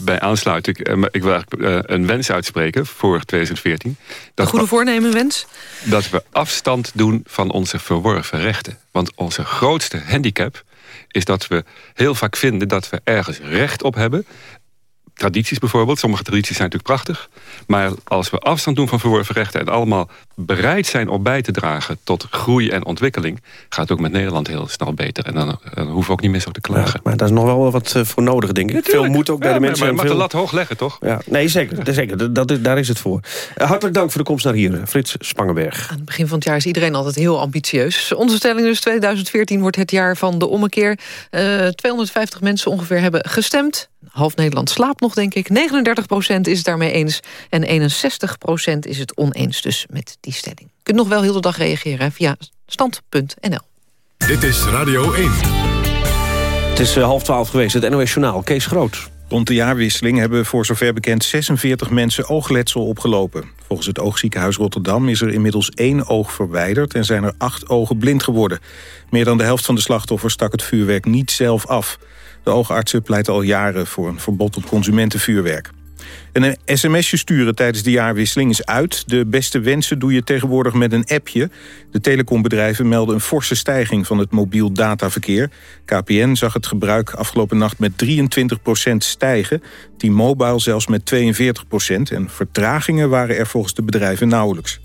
bij aansluiten. Ik, ik wil eigenlijk een wens uitspreken voor 2014. Dat goede voornemen wens? Dat we afstand doen van onze verworven rechten. Want onze grootste handicap is dat we heel vaak vinden dat we ergens recht op hebben tradities bijvoorbeeld. Sommige tradities zijn natuurlijk prachtig. Maar als we afstand doen van verworven rechten... en allemaal bereid zijn om bij te dragen tot groei en ontwikkeling... gaat het ook met Nederland heel snel beter. En dan, dan hoeven we ook niet meer zo te klagen. Ja, maar daar is nog wel wat eh, voor nodig, denk ik. veel moet ook bij de mensen. Maar je mag veel... de lat hoog leggen, toch? Ja, nee, zeker. *laughs* zeker. Dat, dat, daar is het voor. Uh, hartelijk dank voor de komst naar hier, Frits Spangenberg. Aan het begin van het jaar is iedereen altijd heel ambitieus. Onze stelling dus 2014 wordt het jaar van de ommekeer. Uh, 250 mensen ongeveer hebben gestemd half Nederland slaapt nog, denk ik. 39% is het daarmee eens en 61% is het oneens dus met die stelling. Je kunt nog wel heel de dag reageren via stand.nl. Dit is Radio 1. Het is uh, half twaalf geweest, het NOS Journaal. Kees Groot. Rond de jaarwisseling hebben voor zover bekend 46 mensen oogletsel opgelopen. Volgens het oogziekenhuis Rotterdam is er inmiddels één oog verwijderd... en zijn er acht ogen blind geworden. Meer dan de helft van de slachtoffers stak het vuurwerk niet zelf af. De oogartsen pleiten al jaren voor een verbod op consumentenvuurwerk. een sms'je sturen tijdens de jaarwisseling is uit. De beste wensen doe je tegenwoordig met een appje. De telecombedrijven melden een forse stijging van het mobiel dataverkeer. KPN zag het gebruik afgelopen nacht met 23% stijgen. T-Mobile zelfs met 42% En vertragingen waren er volgens de bedrijven nauwelijks.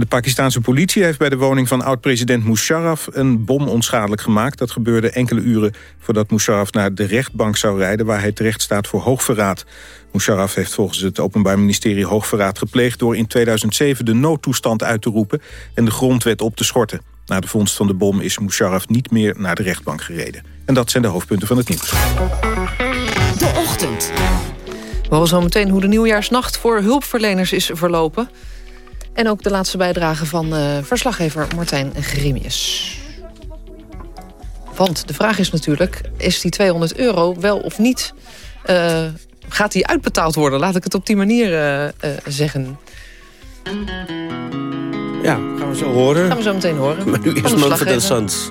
De Pakistanse politie heeft bij de woning van oud-president Musharraf... een bom onschadelijk gemaakt. Dat gebeurde enkele uren voordat Musharraf naar de rechtbank zou rijden... waar hij terecht staat voor hoogverraad. Musharraf heeft volgens het Openbaar Ministerie hoogverraad gepleegd... door in 2007 de noodtoestand uit te roepen en de grondwet op te schorten. Na de vondst van de bom is Musharraf niet meer naar de rechtbank gereden. En dat zijn de hoofdpunten van het nieuws. De ochtend. We horen zo meteen hoe de nieuwjaarsnacht voor hulpverleners is verlopen... En ook de laatste bijdrage van uh, verslaggever Martijn Grimius. Want de vraag is natuurlijk, is die 200 euro wel of niet... Uh, gaat die uitbetaald worden? Laat ik het op die manier uh, zeggen. Ja, gaan we zo horen. Gaan we zo meteen horen. Maar nu is Manfred Sons.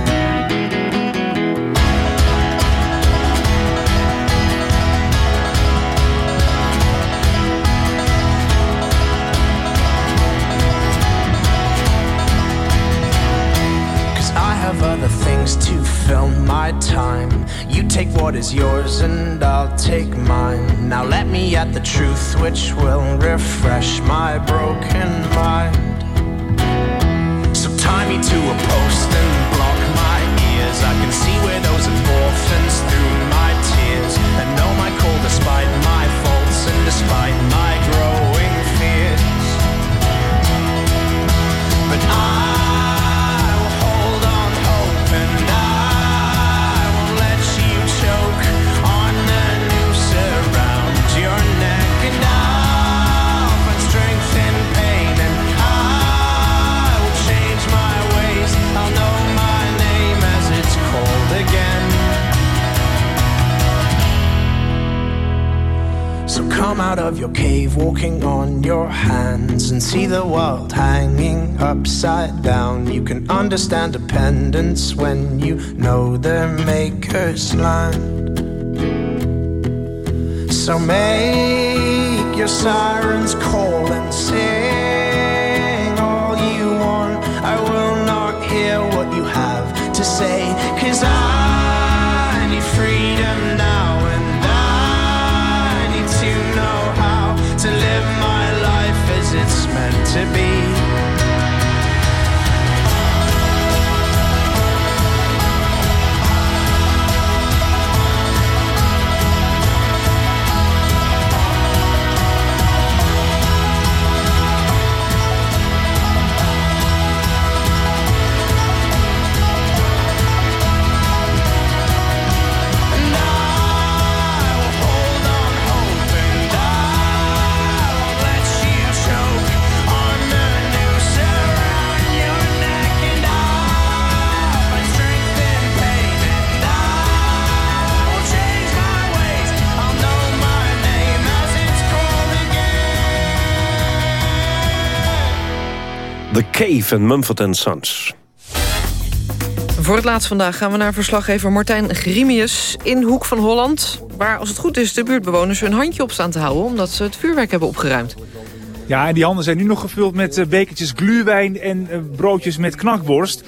Things to fill my time. You take what is yours and I'll take mine. Now let me at the truth which will refresh my broken mind. So tie me to a post and block my ears. I can see where those orphans through my tears. And know my call despite my faults and despite my out of your cave walking on your hands and see the world hanging upside down. You can understand dependence when you know the maker's land. So make your sirens call and sing The Cave en Mumford Sons. Voor het laatst vandaag gaan we naar verslaggever Martijn Grimius in Hoek van Holland. Waar, als het goed is, de buurtbewoners hun handje op staan te houden... omdat ze het vuurwerk hebben opgeruimd. Ja, en die handen zijn nu nog gevuld met uh, bekertjes gluwijn en uh, broodjes met knakworst.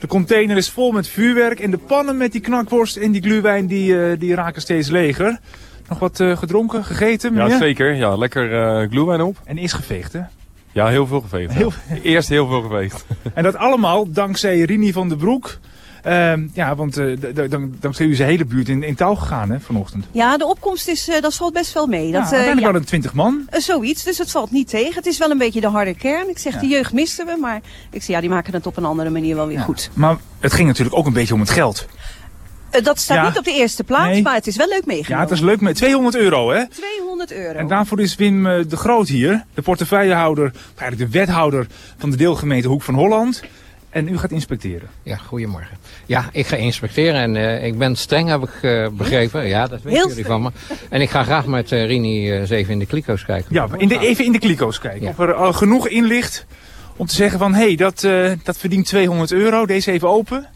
De container is vol met vuurwerk en de pannen met die knakworst en die gluwijn die, uh, die raken steeds leger. Nog wat gedronken, gegeten? Ja, zeker. Ja, lekker gluwijn op. En is geveegd, hè? Ja, heel veel geveegd. Heel... Eerst heel veel geveegd. *laughs* En dat allemaal dankzij Rini van den Broek. Uh, ja, want uh, dan, dan zijn jullie hele buurt in, in touw gegaan hè, vanochtend. Ja, de opkomst is, uh, dat valt best wel mee. Dat, ja, uiteindelijk ja. waren het twintig man. zoiets, dus het valt niet tegen. Het is wel een beetje de harde kern. Ik zeg, ja. de jeugd misten we, maar ik zeg, ja, die maken het op een andere manier wel weer goed. Maar het ging natuurlijk ook een beetje om het geld. Uh, dat staat niet op de eerste plaats, nee. maar het is wel leuk meegenomen. Ja, het is leuk. Met 200 euro, hè? 200 euro. En daarvoor is Wim uh, de Groot hier, de portefeuillehouder, eigenlijk de wethouder van de deelgemeente Hoek van Holland. En u gaat inspecteren. Ja, goedemorgen. Ja, ik ga inspecteren en uh, ik ben streng, heb ik uh, begrepen. Ja, dat weten jullie van me. En ik ga graag met uh, Rini eens even in de kliko's kijken. Ja, in de, even in de kliko's kijken. Ja. Of er al genoeg in ligt om te zeggen van... hé, hey, dat, dat verdient 200 euro, deze even open.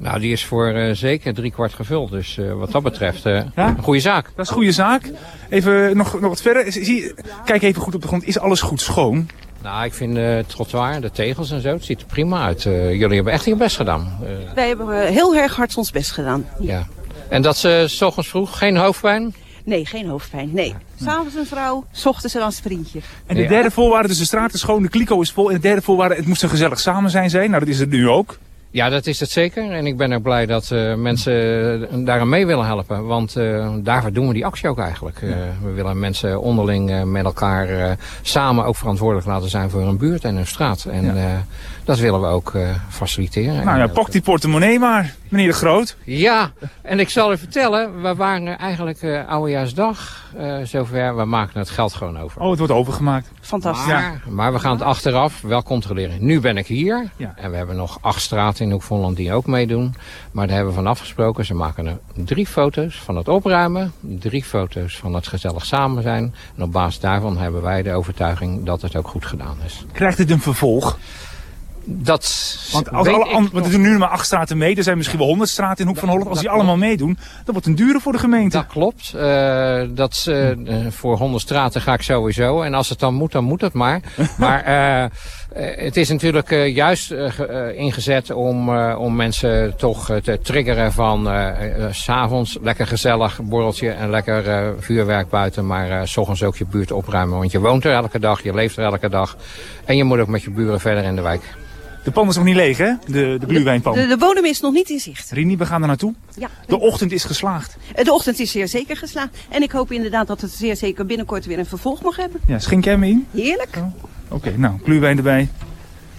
Nou, die is voor uh, zeker drie kwart gevuld. Dus uh, wat dat betreft, uh, ja? een goede zaak. Dat is een goede zaak. Even nog, nog wat verder. Zie, kijk even goed op de grond. Is alles goed schoon? Nou, ik vind het trottoir, de tegels en zo, het ziet er prima uit. jullie hebben echt je best gedaan. Wij hebben heel erg hard ons best gedaan. Ja. En dat ze s ochtends vroeg, geen hoofdpijn? Nee, geen hoofdpijn. Nee. S'avonds een vrouw, s ochtends een vriendje. En de derde voorwaarde, dus de straat is schoon, de kliko is vol. En de derde voorwaarde, het moest een gezellig samen zijn zijn. Nou, dat is het nu ook. Ja, dat is het zeker. En ik ben ook blij dat uh, mensen daaraan mee willen helpen. Want uh, daarvoor doen we die actie ook eigenlijk. Uh, we willen mensen onderling met elkaar samen ook verantwoordelijk laten zijn voor hun buurt en hun straat. En ja. Dat willen we ook faciliteren. Nou ja, pak die portemonnee maar, meneer De Groot. Ja, en ik zal u vertellen, we waren eigenlijk oudejaarsdag zover. We maken het geld gewoon over. Oh, het wordt overgemaakt. Fantastisch. Maar, ja. maar we gaan het achteraf wel controleren. Nu ben ik hier ja. en we hebben nog acht straten in Hoek Holland die ook meedoen. Maar daar hebben we van afgesproken. Ze maken er drie foto's van het opruimen. Drie foto's van het gezellig samen zijn. En op basis daarvan hebben wij de overtuiging dat het ook goed gedaan is. Krijgt het een vervolg? Dat want als alle want er doen nu maar acht straten mee. Er zijn misschien wel honderd straten in Hoek van Holland. Als die allemaal meedoen, dan wordt het dure voor de gemeente. Dat klopt. Uh, dat, uh, voor honderd straten ga ik sowieso. En als het dan moet, dan moet het maar. maar het is natuurlijk uh, juist uh, ingezet om, om mensen toch te triggeren van s'avonds lekker gezellig borreltje en lekker vuurwerk buiten. Maar s ochtends ook je buurt opruimen. Want je woont er elke dag, je leeft er elke dag. En je moet ook met je buren verder in de wijk. De pan is nog niet leeg, hè? De, de gluwijnpan. De, de, bodem is nog niet in zicht. Rini, we gaan er naartoe. Ja. De ochtend is geslaagd. De ochtend is zeer zeker geslaagd. En ik hoop inderdaad dat het zeer zeker binnenkort weer een vervolg mag hebben. Ja, schink jij me in? Heerlijk. Oh. Oké, okay, nou, gluwijn erbij.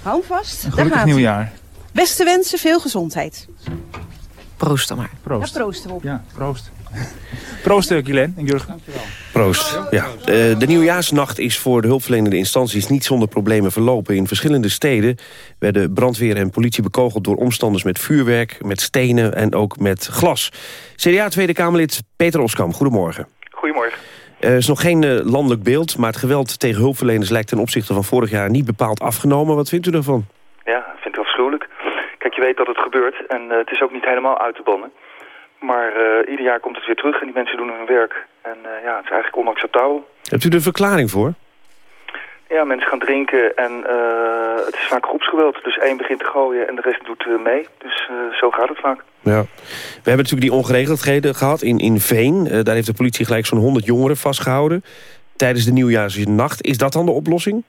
Hou hem vast. Een gelukkig nieuwjaar. Beste wensen, veel gezondheid. Proost dan maar. Proost. Ja, proost erop. Ja, proost. *laughs* Proost, Guilaine en Jurgen. Proost. Ja. Uh, de nieuwjaarsnacht is voor de hulpverlenende instanties niet zonder problemen verlopen. In verschillende steden werden brandweer en politie bekogeld door omstanders met vuurwerk, met stenen en ook met glas. CDA Tweede Kamerlid Peter Oskam, goedemorgen. Goedemorgen. Er is nog geen uh, landelijk beeld, maar het geweld tegen hulpverleners lijkt ten opzichte van vorig jaar niet bepaald afgenomen. Wat vindt u ervan? Ja, ik vind het afschuwelijk. Kijk, je weet dat het gebeurt en uh, het is ook niet helemaal uit te bannen. Maar uh, ieder jaar komt het weer terug en die mensen doen hun werk. En uh, ja, het is eigenlijk onacceptabel. Hebt u er een verklaring voor? Ja, mensen gaan drinken en uh, het is vaak groepsgeweld. Dus één begint te gooien en de rest doet mee. Dus zo gaat het vaak. Ja. We hebben natuurlijk die ongeregeldheden gehad in, in Veen. daar heeft de politie gelijk zo'n 100 jongeren vastgehouden. Tijdens de nieuwjaarsnacht. Is dat dan de oplossing?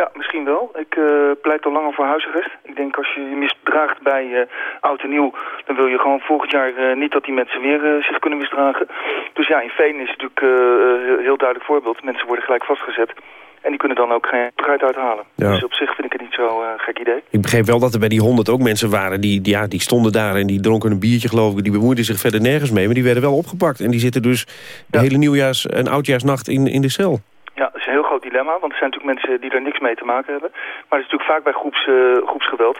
Ja, misschien wel. Ik uh, pleit al langer voor huisarrest. Ik denk als je je misdraagt bij uh, oud en nieuw... dan wil je gewoon volgend jaar uh, niet dat die mensen weer zich kunnen misdragen. Dus ja, in Veen is het natuurlijk een heel duidelijk voorbeeld. Mensen worden gelijk vastgezet. En die kunnen dan ook geen eruit uithalen. Ja. Dus op zich vind ik het niet zo'n gek idee. Ik begreep wel dat er bij die honderd ook mensen waren... Die, die, ja, die stonden daar en die dronken een biertje geloof ik. Die bemoeiden zich verder nergens mee. Maar die werden wel opgepakt. En die zitten dus de hele nieuwjaars- en oudjaarsnacht in, in de cel. Ja, dat is een heel dilemma, want er zijn natuurlijk mensen die er niks mee te maken hebben. Maar het is natuurlijk vaak bij groeps, uh, groepsgeweld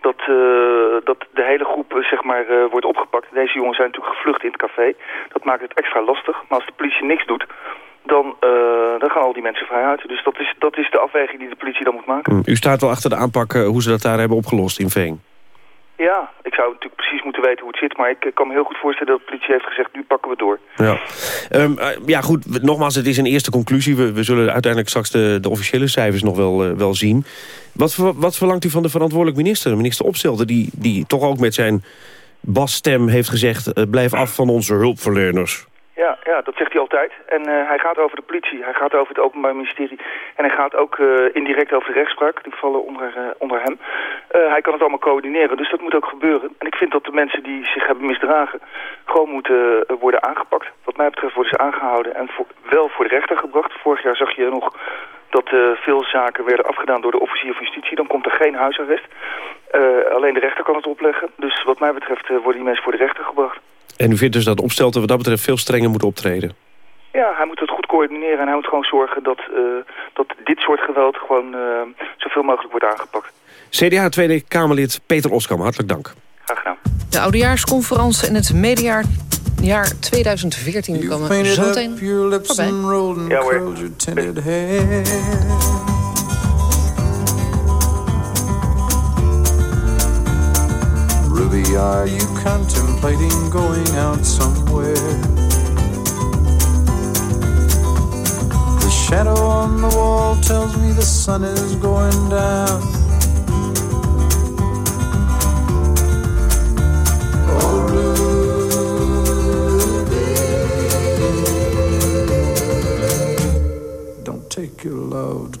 dat, uh, dat de hele groep uh, zeg maar, wordt opgepakt. Deze jongens zijn natuurlijk gevlucht in het café. Dat maakt het extra lastig. Maar als de politie niks doet, dan, dan gaan al die mensen vrij. Dus dat is, dat is de afweging die de politie dan moet maken. Mm. U staat wel achter de aanpak hoe ze dat daar hebben opgelost in Veen. Ja, ik zou natuurlijk precies moeten weten hoe het zit... maar ik kan me heel goed voorstellen dat de politie heeft gezegd... nu pakken we door. Ja, um, ja goed, nogmaals, het is een eerste conclusie. We, zullen uiteindelijk straks de, de officiële cijfers nog wel, uh, wel zien. Wat, wat verlangt u van de verantwoordelijk minister? Minister Opstelten, die, die toch ook met zijn basstem heeft gezegd... Blijf af van onze hulpverleners. Ja, ja, dat zegt hij altijd. En uh, hij gaat over de politie, hij gaat over het Openbaar Ministerie... en hij gaat ook uh, indirect over de rechtspraak, die vallen onder, uh, onder hem. hij kan het allemaal coördineren, dus dat moet ook gebeuren. En ik vind dat de mensen die zich hebben misdragen... gewoon moeten worden aangepakt. Wat mij betreft worden ze aangehouden en wel voor de rechter gebracht. Vorig jaar zag je nog dat veel zaken werden afgedaan door de officier van justitie. Dan komt er geen huisarrest. alleen de rechter kan het opleggen. Dus wat mij betreft worden die mensen voor de rechter gebracht. En u vindt dus dat Opstelten wat dat betreft veel strenger moet optreden? Ja, hij moet het goed coördineren en hij moet gewoon zorgen dat, uh, dat dit soort geweld gewoon uh, zoveel mogelijk wordt aangepakt. CDA Tweede Kamerlid Peter Oskam, hartelijk dank. Graag gedaan. De oudejaarsconferentie en het mediajaar jaar 2014 komen zo meteen voorbij. Ja hoor. Are you contemplating going out somewhere? The shadow on the wall tells me the sun is going down. Oh, don't take your love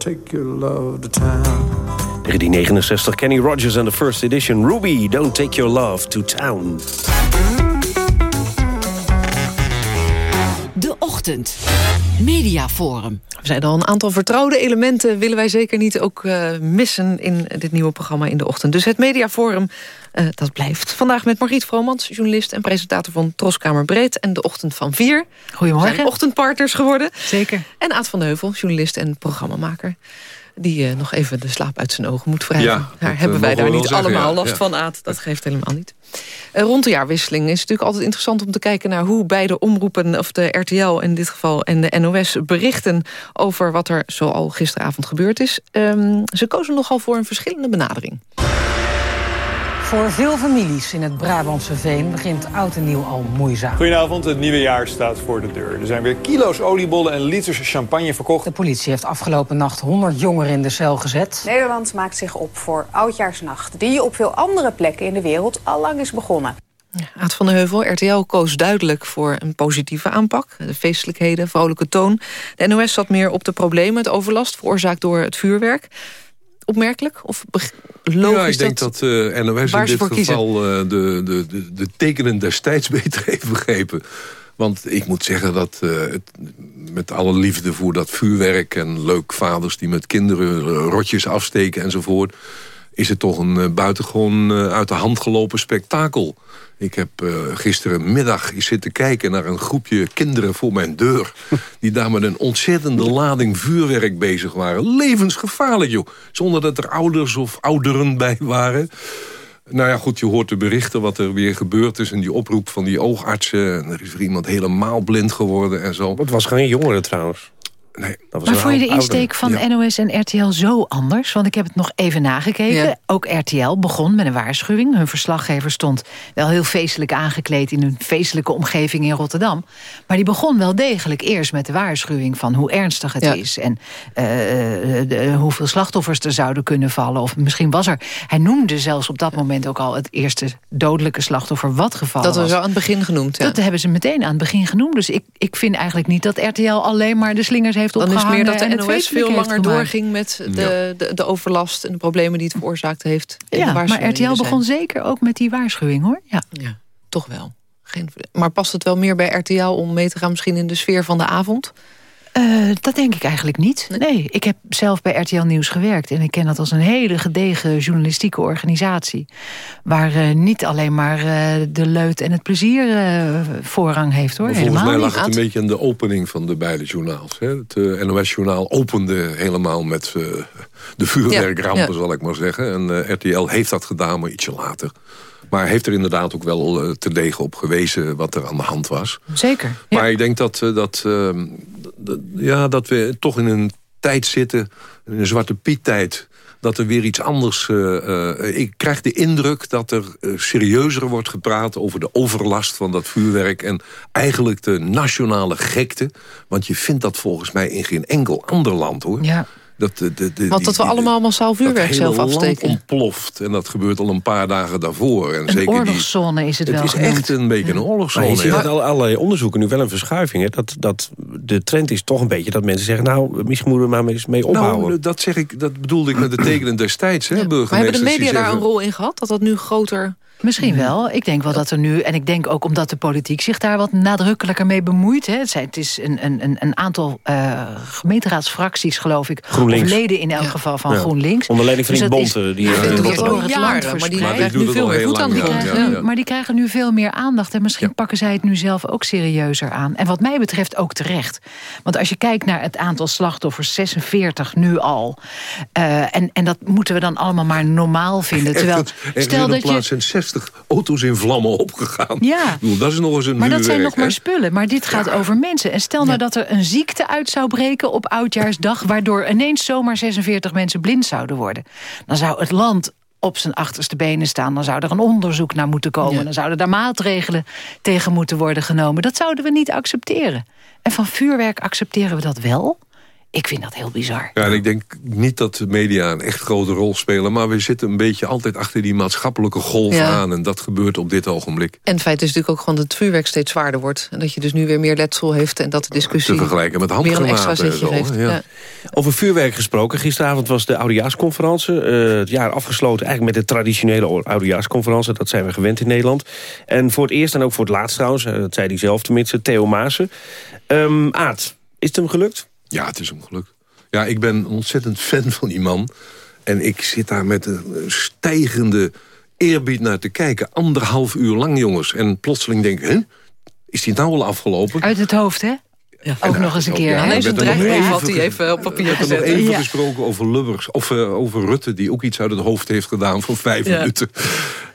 Take your love to town. 1969, Kenny Rogers and the First Edition. Ruby, don't take your love to town. De Ochtend. Mediaforum. We zeiden al, een aantal vertrouwde elementen willen wij zeker niet ook uh, missen in dit nieuwe programma in de ochtend. Dus het Mediaforum, uh, dat blijft. Vandaag met Margriet Vromans, journalist en presentator van Troskamer Breed en de Ochtend van Vier. Goedemorgen. We zijn ochtendpartners geworden. Zeker. En Aad van de Heuvel, journalist en programmamaker die uh, nog even de slaap uit zijn ogen moet wrijven. Ja, daar hebben wij daar niet zeggen, allemaal ja, last ja. van, Aad. Dat geeft helemaal niet. Uh, rond de jaarwisseling is het natuurlijk altijd interessant om te kijken... naar hoe beide omroepen, of de RTL in dit geval en de NOS... berichten over wat er zoal gisteravond gebeurd is. Um, ze kozen nogal voor een verschillende benadering. Voor veel families in het Brabantse Veen begint oud en nieuw al moeizaam. Goedenavond, het nieuwe jaar staat voor de deur. Er zijn weer kilo's oliebollen en liters champagne verkocht. De politie heeft afgelopen nacht 100 jongeren in de cel gezet. Nederland maakt zich op voor Oudjaarsnacht... die op veel andere plekken in de wereld al lang is begonnen. Ja, Aad van de Heuvel, RTL koos duidelijk voor een positieve aanpak. De feestelijkheden, vrolijke toon. De NOS zat meer op de problemen, het overlast veroorzaakt door het vuurwerk. Opmerkelijk? Of logisch ja, ik denk dat, dat uh, NOS in dit geval uh, de, de, de, de tekenen destijds *laughs* beter heeft begrepen. Want ik moet zeggen dat uh, het, met alle liefde voor dat vuurwerk... en leuk vaders die met kinderen rotjes afsteken enzovoort... is het toch een buitengewoon uit de hand gelopen spektakel. Ik heb uh, gisterenmiddag zitten kijken naar een groepje kinderen voor mijn deur... *laughs* die daar met een ontzettende lading vuurwerk bezig waren. Levensgevaarlijk, joh. Zonder dat er ouders of ouderen bij waren. Nou ja, goed, je hoort de berichten wat er weer gebeurd is... en die oproep van die oogartsen. En er is iemand helemaal blind geworden en zo. Het was geen jongere trouwens. Nee, dat was maar vond je de insteek van ja. NOS en RTL zo anders? Want ik heb het nog even nagekeken. Ja. Ook RTL begon met een waarschuwing. Hun verslaggever stond wel heel feestelijk aangekleed... in een feestelijke omgeving in Rotterdam. Maar die begon wel degelijk eerst met de waarschuwing... van hoe ernstig het ja. is en uh, de, hoeveel slachtoffers er zouden kunnen vallen. Of misschien was er... Hij noemde zelfs op dat moment ook al het eerste dodelijke slachtoffer... wat gevallen Dat was was. aan het begin genoemd, Dat hebben ze meteen aan het begin genoemd. Dus ik, ik vind eigenlijk niet dat RTL alleen maar de slingers heeft dan is meer dat de NOS veel langer doorging met de, de, de, overlast en de problemen die het veroorzaakt heeft. Ja, maar RTL begon zeker ook met die waarschuwing hoor. Ja, ja toch wel. Geen, maar past het wel meer bij RTL om mee te gaan misschien in de sfeer van de avond? Uh, dat denk ik eigenlijk niet. Nee, ik heb zelf bij RTL Nieuws gewerkt. En ik ken dat als een hele gedegen journalistieke organisatie. Waar uh, niet alleen maar uh, de leut en het plezier voorrang heeft. hoor. volgens helemaal mij lag niet. het een beetje aan de opening van de beide journaals. Hè? Het NOS-journaal opende helemaal met de vuurwerkrampen, ja, ja. zal ik maar zeggen. En RTL heeft dat gedaan, maar ietsje later. Maar heeft er inderdaad ook wel uh, te degen op gewezen wat er aan de hand was. Zeker. Maar ja. ik denk dat, uh, dat, uh, ja, dat we toch in een tijd zitten, in een zwarte piet-tijd dat er weer iets anders... Uh, ik krijg de indruk dat er serieuzer wordt gepraat... over de overlast van dat vuurwerk... en eigenlijk de nationale gekte. Want je vindt dat volgens mij in geen enkel ander land, hoor. Ja. Dat, de, de, de, Want dat we allemaal massaal vuurwerk zelf afsteken. land ontploft. En dat gebeurt al een paar dagen daarvoor. En een zeker oorlogszone die, is het, het wel is genoemd. echt een beetje een oorlogszone. Maar je ziet uit al, allerlei onderzoeken nu wel een verschuiving. Hè? Dat, dat de trend is toch een beetje dat mensen zeggen... nou, misschien moeten we maar eens mee ophouden. Nou, dat, zeg ik, dat bedoelde ik met de tekenen destijds. Hè, ja. Maar hebben de media daar een rol in gehad? Dat dat nu groter... Misschien wel. Ik denk wel dat er nu... en ik denk ook omdat de politiek zich daar wat nadrukkelijker mee bemoeit. Hè. Het, zijn, het is een, een, een aantal uh, gemeenteraadsfracties, geloof ik. GroenLinks. Of leden in elk geval van ja. GroenLinks. Onder leiding van dus die Bonte. Die, ja, die door het land maar die verspreid. krijgt nu veel meer voet aan de grond. Ja, ja. Maar die krijgen nu veel meer aandacht. En misschien pakken zij het nu zelf ook serieuzer aan. En wat mij betreft ook terecht. Want als je kijkt naar het aantal slachtoffers, 46 nu al. Uh, en, en dat moeten we dan allemaal maar normaal vinden. Terwijl, stel dat je... zijn 60 auto's in vlammen opgegaan. Ja. Bedoel, dat is nog eens een Maar dat zijn nog maar spullen. Maar dit gaat ja. over mensen. En stel nou dat er een ziekte uit zou breken op Oudjaarsdag... waardoor ineens zomaar 46 mensen blind zouden worden. Dan zou het land op zijn achterste benen staan. Dan zou er een onderzoek naar moeten komen. Ja. Dan zouden daar maatregelen tegen moeten worden genomen. Dat zouden we niet accepteren. En van vuurwerk accepteren we dat wel... Ik vind dat heel bizar. Ja, en ik denk niet dat de media een echt grote rol spelen... maar we zitten een beetje altijd achter die maatschappelijke golf ja. aan... en dat gebeurt op dit ogenblik. En het feit is natuurlijk ook gewoon dat het vuurwerk steeds zwaarder wordt... en dat je dus nu weer meer letsel heeft... en dat de discussie Te vergelijken met zo, heeft. Ja. Ja. Over vuurwerk gesproken. Gisteravond was de oudejaarsconferentie. Uh, het jaar afgesloten eigenlijk met de traditionele oudejaarsconferentie. Dat zijn we gewend in Nederland. En voor het eerst en ook voor het laatst trouwens... Uh, dat zei hij zelf tenminste, Theo Maassen. Um, Aad, is het hem gelukt? Ja, het is hem gelukt. Ja, ik ben een ontzettend fan van die man. En ik zit daar met een stijgende eerbied naar te kijken. Anderhalf uur lang, jongens. En plotseling denk ik, hè? Is die nou al afgelopen? Uit het hoofd, hè? Ja, ook nog eens een keer. Ja, alleen zijn dreigbrief had hij even op papier gezet. Ik heb nog even ja. gesproken over Lubbers, of uh, over Rutte... die ook iets uit het hoofd heeft gedaan voor vijf ja. minuten.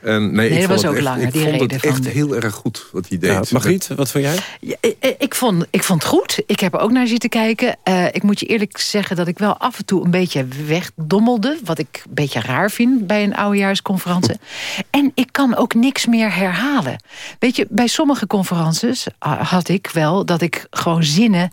En nee, nee ik was vond ook echt, langer, ik die vond reden het echt van... heel erg goed wat hij deed. Ja, Margriet, wat vond jij? Ja, ik, ik, vond, ik vond het goed. Ik heb er ook naar zitten kijken. Uh, ik moet je eerlijk zeggen dat ik wel af en toe een beetje wegdommelde. Wat ik een beetje raar vind bij een oudejaarsconferentie. En ik kan ook niks meer herhalen. Weet je, bij sommige conferences had ik wel dat ik gewoon zinnen...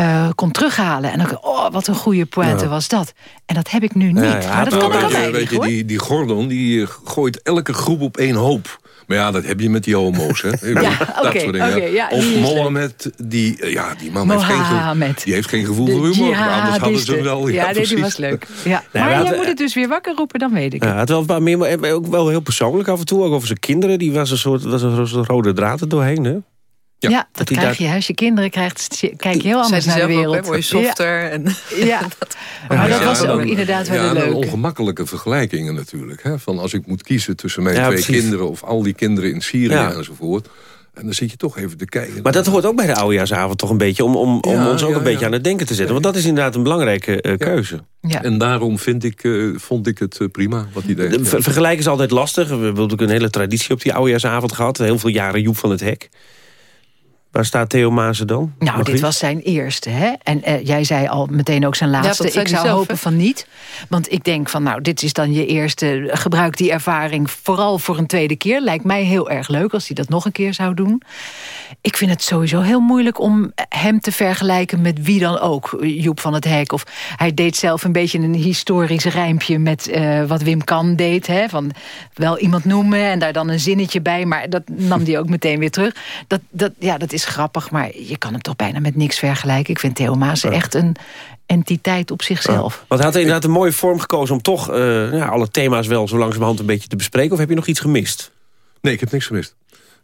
Uh, kon terughalen. En dan oh, wat een goede pointe ja. was dat. En dat heb ik nu niet. Ja, ja, maar dat kan ik wel weet je, Die, die Gordon die gooit elke groep op één hoop. Maar ja, dat heb je met die homo's, hè? *laughs* Ja, dat soort dingen. ja, of. Mohammed, die, eh, ja, die man heeft geen, die heeft geen gevoel De voor humor. Anders hadden ze hem wel. Ja, nee, die precies. was leuk. *laughs* Ja. Nee, maar maar jij moet het dus weer wakker roepen, dan weet ik het. Ja, het wel, wat meer, maar ook wel heel persoonlijk af en toe. Ook over zijn kinderen. Die was een soort, was een soort rode draad er doorheen. Hè? Ja, dat krijg daar- je. Als je kinderen krijgt, kijk je heel anders naar de zelf ook, wereld. hè, word je softer. En... *laughs* Ja, *laughs* maar dat Ja, was dan- ook inderdaad wel ja, een leuke. ongemakkelijke vergelijkingen natuurlijk. Hè? Van als ik moet kiezen tussen mijn Ja, twee precies. kinderen... of al die kinderen in Syrië Ja. enzovoort. En dan zit je toch even te kijken. Maar dat hoort ook bij de oudejaarsavond toch een beetje... om, om, om Ja, ons ook ja, een beetje ja. aan het denken te zetten. Want dat is inderdaad een belangrijke eh, keuze. Ja. En daarom vind ik, eh, vond ik het eh, prima wat hij deed. De ver- vergelijken is altijd lastig. We hebben natuurlijk een hele traditie op die oudejaarsavond gehad. Heel veel jaren Joep van het Hek. Waar staat Theo Maassen dan? Nou, dit was zijn eerste. Hè? En eh, jij zei al meteen ook zijn laatste. dat zei ik zou zelf, hopen van niet. Want ik denk van, nou, dit is dan je eerste. Gebruik die ervaring vooral voor een tweede keer. Lijkt mij heel erg leuk als hij dat nog een keer zou doen. Ik vind het sowieso heel moeilijk om hem te vergelijken met wie dan ook. Joep van het Hek. Of hij deed zelf een beetje een historisch rijmpje met eh, wat Wim Kan deed. Hè? Van wel iemand noemen en daar dan een zinnetje bij. Maar dat nam hij ook meteen weer terug. Dat, dat, ja, dat is grappig, maar je kan hem toch bijna met niks vergelijken. Ik vind Theo Maassen echt een entiteit op zichzelf. Want hij had inderdaad een mooie vorm gekozen... om toch eh, ja, alle thema's wel zo langzamerhand een beetje te bespreken. Of heb je nog iets gemist? Nee, ik heb niks gemist.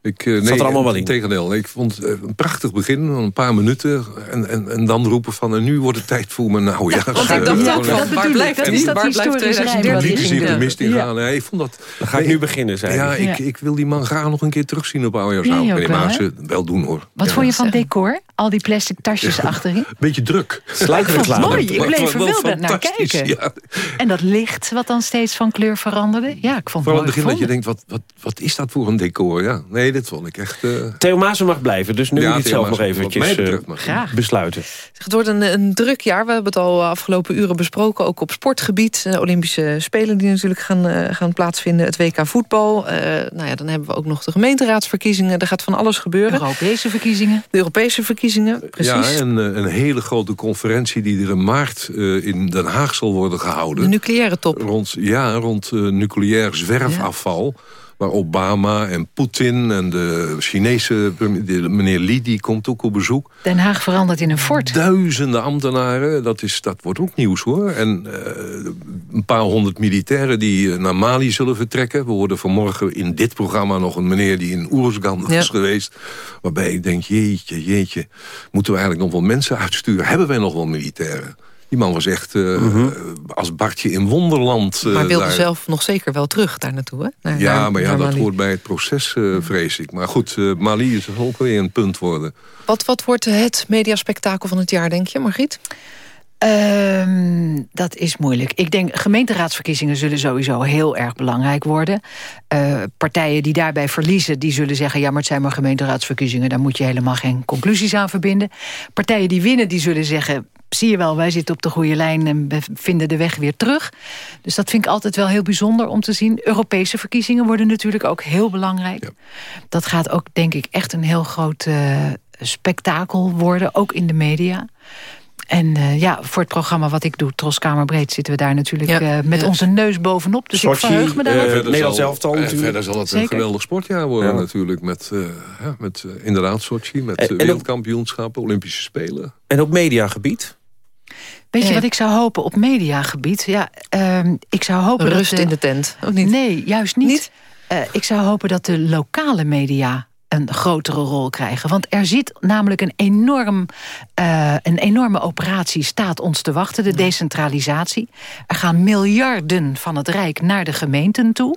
Ik, eh, Zat nee, er allemaal wel in? Tegendeel. Ik vond het eh, een prachtig begin, een paar minuten. En, en, en dan roepen van, en nu wordt het tijd voor mijn nou ja. Want ik dacht ook van, waar blijft dat is dat historisch rijm wat 2013? je Niet ging de mist ingaan. Nee, ik vond dat... Dan ga ik nu beginnen, zei Ja, ik, Ja. ik wil die man graag nog een keer terugzien op ook Nee, wel, maar ze wel doen hoor. Wat Ja. vond je van decor? Al die plastic tasjes achterin? *laughs* Beetje druk. Ik vond het Sluikreclame. mooi. Ik bleef wel er wel naar kijken. Ja. En dat licht wat dan steeds van kleur veranderde. Ja, ik vond het Vooral in mooi het begin dat je denkt, wat, wat, wat is dat voor een decor? Ja, nee, dit vond ik echt... eh, Theo Maassen mag blijven, dus nu Ja, moet je het zelf nog eventjes eh, besluiten. Het wordt een, een druk jaar. We hebben het al afgelopen uren besproken. Ook op sportgebied. De Olympische Spelen die natuurlijk gaan, eh, gaan plaatsvinden. Het WK voetbal. Eh, nou ja, dan hebben we ook nog de gemeenteraadsverkiezingen. Er gaat van alles gebeuren. Europese verkiezingen. De Europese verkiezingen, precies. Ja, en eh, een hele grote conferentie die er in maart eh, in Den Haag zal worden gehouden. de nucleaire top. Rond, ja, rond eh, nucleair zwerfafval. Waar Obama en Poetin en de Chinese de meneer Li... die komt ook op bezoek. Den Haag verandert in een fort. Duizenden ambtenaren, dat, is, dat wordt ook nieuws hoor. En eh, een paar honderd militairen die eh, naar Mali zullen vertrekken. We hoorden vanmorgen in dit programma nog een meneer die in Oeruzgan Ja. is geweest. Waarbij ik denk, jeetje, jeetje. Moeten we eigenlijk nog wel mensen uitsturen? Hebben wij nog wel militairen? Die man was echt eh, als Bartje in Wonderland. eh, maar wilde daar. zelf nog zeker wel terug daar naartoe, hè? Naar- Ja, naar- maar ja, naar dat Mali. hoort bij het proces, eh, vrees ik. Maar goed, eh, Mali is ook weer een punt worden. Wat, wat wordt het mediaspectakel van het jaar, denk je, Margriet? Ehm, dat is moeilijk. Ik denk gemeenteraadsverkiezingen zullen sowieso heel erg belangrijk worden. Eh, partijen die daarbij verliezen, die zullen zeggen... ja, maar het zijn maar gemeenteraadsverkiezingen... daar moet je helemaal geen conclusies aan verbinden. Partijen die winnen, die zullen zeggen... zie je wel, wij zitten op de goede lijn en we vinden de weg weer terug. Dus dat vind ik altijd wel heel bijzonder om te zien. Europese verkiezingen worden natuurlijk ook heel belangrijk. Dat gaat ook, denk ik, echt een heel groot eh, spektakel worden, ook in de media. En eh, ja, voor het programma wat ik doe, Troskamerbreed... zitten we daar natuurlijk Ja, eh, met ja. onze neus bovenop. Dus ik verheug me Nederlands elftal eh, natuurlijk. Verder zal het een Zeker. geweldig sportjaar worden Ja. natuurlijk. Met, eh, ja, met inderdaad Sochi, met wereldkampioenschappen, Olympische Spelen. En op mediagebied? Weet je wat ik zou hopen op mediagebied? Ja, ehm, ik zou hopen Rust dat in de tent, of niet? Nee, juist niet. Niet? Eh, ik zou hopen dat de lokale media een grotere rol krijgen. Want er zit namelijk een, enorm, eh, een enorme operatie staat ons te wachten. De decentralisatie. Er gaan miljarden van het Rijk naar de gemeenten toe.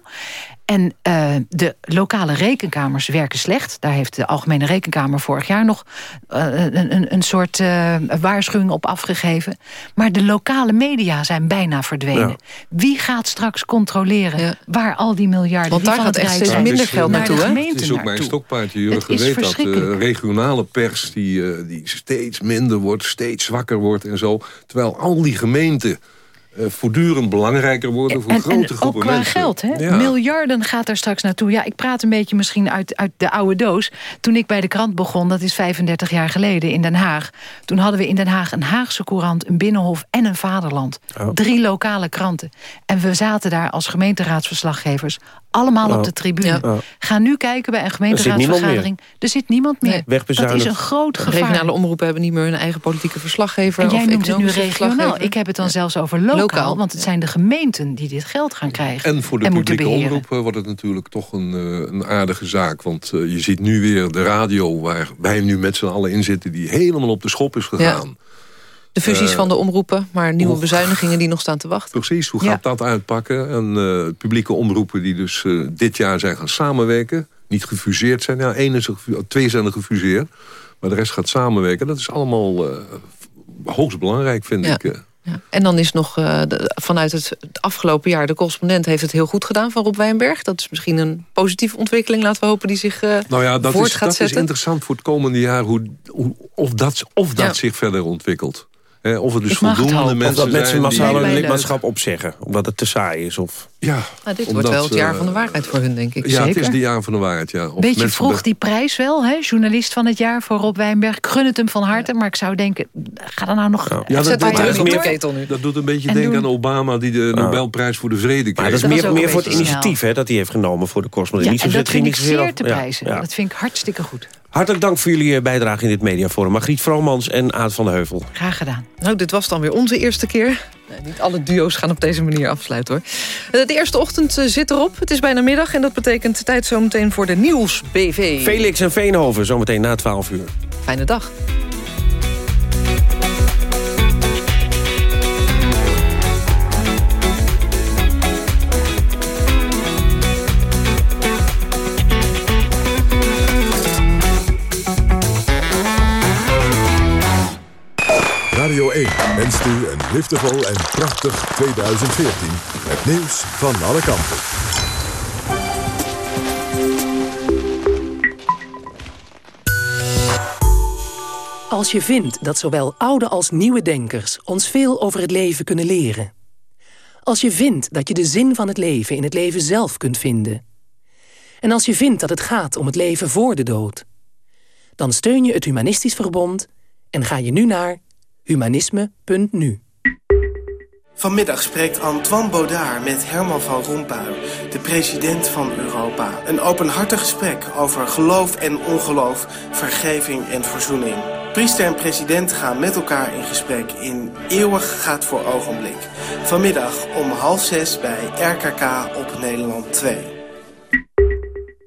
En eh, de lokale rekenkamers werken slecht. Daar heeft de Algemene Rekenkamer vorig jaar nog eh, een, een, een soort eh, waarschuwing op afgegeven. Maar de lokale media zijn bijna verdwenen. Ja. Wie gaat straks controleren Ja. waar al die miljarden Want daar gaat het echt steeds minder is, geld eh, naar naartoe, hè? Het is ook mijn naartoe. stokpaardje. Jurgen weet dat de regionale pers die, eh, die steeds minder wordt, steeds zwakker wordt en zo. Terwijl al die gemeenten voortdurend belangrijker worden voor en, grote en groepen ook qua mensen. geld, hè? Ja. Miljarden gaat er straks naartoe. Ja, ik praat een beetje misschien uit, uit de oude doos. Toen ik bij de krant begon, dat is 35 jaar geleden in Den Haag. Toen hadden we in Den Haag een Haagse courant, een Binnenhof en een Vaderland. Oh. Drie lokale kranten. En we zaten daar als gemeenteraadsverslaggevers allemaal Oh. op de tribune. Ja. Oh. Ga nu kijken bij een gemeenteraadsvergadering. Er zit niemand meer. Dat Wegbezuinigd. is een groot gevaar. regionale omroepen hebben niet meer hun eigen politieke verslaggever. En jij of noemt het nu regionaal. Ik heb het dan zelfs over lokaal, Lokaal, want het zijn de gemeenten die dit geld gaan krijgen. En voor de publieke beheren. omroep eh, wordt het natuurlijk toch een, eh, een aardige zaak. Want eh, je ziet nu weer de radio waar wij nu met z'n allen in zitten... die helemaal op de schop is gegaan. De fusies Eh, van de omroepen, maar nieuwe hoe- bezuinigingen die nog staan te wachten. Precies, hoe Ja. gaat dat uitpakken? En eh, publieke omroepen die dus eh, dit jaar zijn gaan samenwerken... niet gefuseerd zijn. Ja, één is twee zijn er gefuseerd. Maar de rest gaat samenwerken. Dat is allemaal eh, hoogst belangrijk, vind Ja. ik. Ja. En dan is nog eh, de- vanuit het, afgelopen jaar... de correspondent heeft het heel goed gedaan van Rob Wijnberg. Dat is misschien een positieve ontwikkeling. Laten we hopen die zich eh Nou ja, dat, voort is, gaat dat is interessant voor het komende jaar... Hoe, hoe, of dat, of dat Ja. zich verder ontwikkelt. Of er dus Ik het voldoende mensen Of dat mensen massaal een lidmaatschap opzeggen. Omdat het te saai is. Of... Ja, dit omdat, wordt wel het jaar eh, van de waarheid voor hun, denk ik. Ja, het is de jaar van de waarheid, ja. Of Beetje vroeg die prijs wel, hè? journalist van het jaar voor Rob Wijnberg. Ik gun het hem van harte, maar ik zou denken... ga er nou nog Ja, zet dat, doet, de ketel nu. dat doet een beetje En denken doen- aan Obama... die de Nobelprijs voor de vrede kreeg. Maar dat is meer, meer voor het initiatief hè, dat hij heeft genomen voor de correspondent. Ja, en dat het vind ging ik zeer te prijzen. Dat vind ik hartstikke goed. Hartelijk dank voor jullie eh, bijdrage in dit mediaforum. Margriet Vromans en Aad van de Heuvel. Graag gedaan. Nou, dit was dan weer onze eerste keer. Nee, niet alle duo's gaan op deze manier afsluiten, hoor. Eh, De eerste ochtend eh, zit erop. Het is bijna middag en dat betekent tijd zometeen voor de Nieuws BV. Felix en Veenhoven, zometeen na 12 uur. Fijne dag. Wenst een liefdevol en prachtig 2014. Het nieuws van alle kanten. Als je vindt dat zowel oude als nieuwe denkers ons veel over het leven kunnen leren. Als je vindt dat je de zin van het leven in het leven zelf kunt vinden. En als je vindt dat het gaat om het leven voor de dood. Dan steun je het Humanistisch Verbond en ga je nu naar humanisme.nu. Vanmiddag spreekt Antoine Baudard met Herman van Rompuy, de president van Europa. Een openhartig gesprek over geloof en ongeloof, vergeving en verzoening. Priester en president gaan met elkaar in gesprek in Eeuwig gaat voor ogenblik. Vanmiddag om half zes bij RKK op Nederland 2.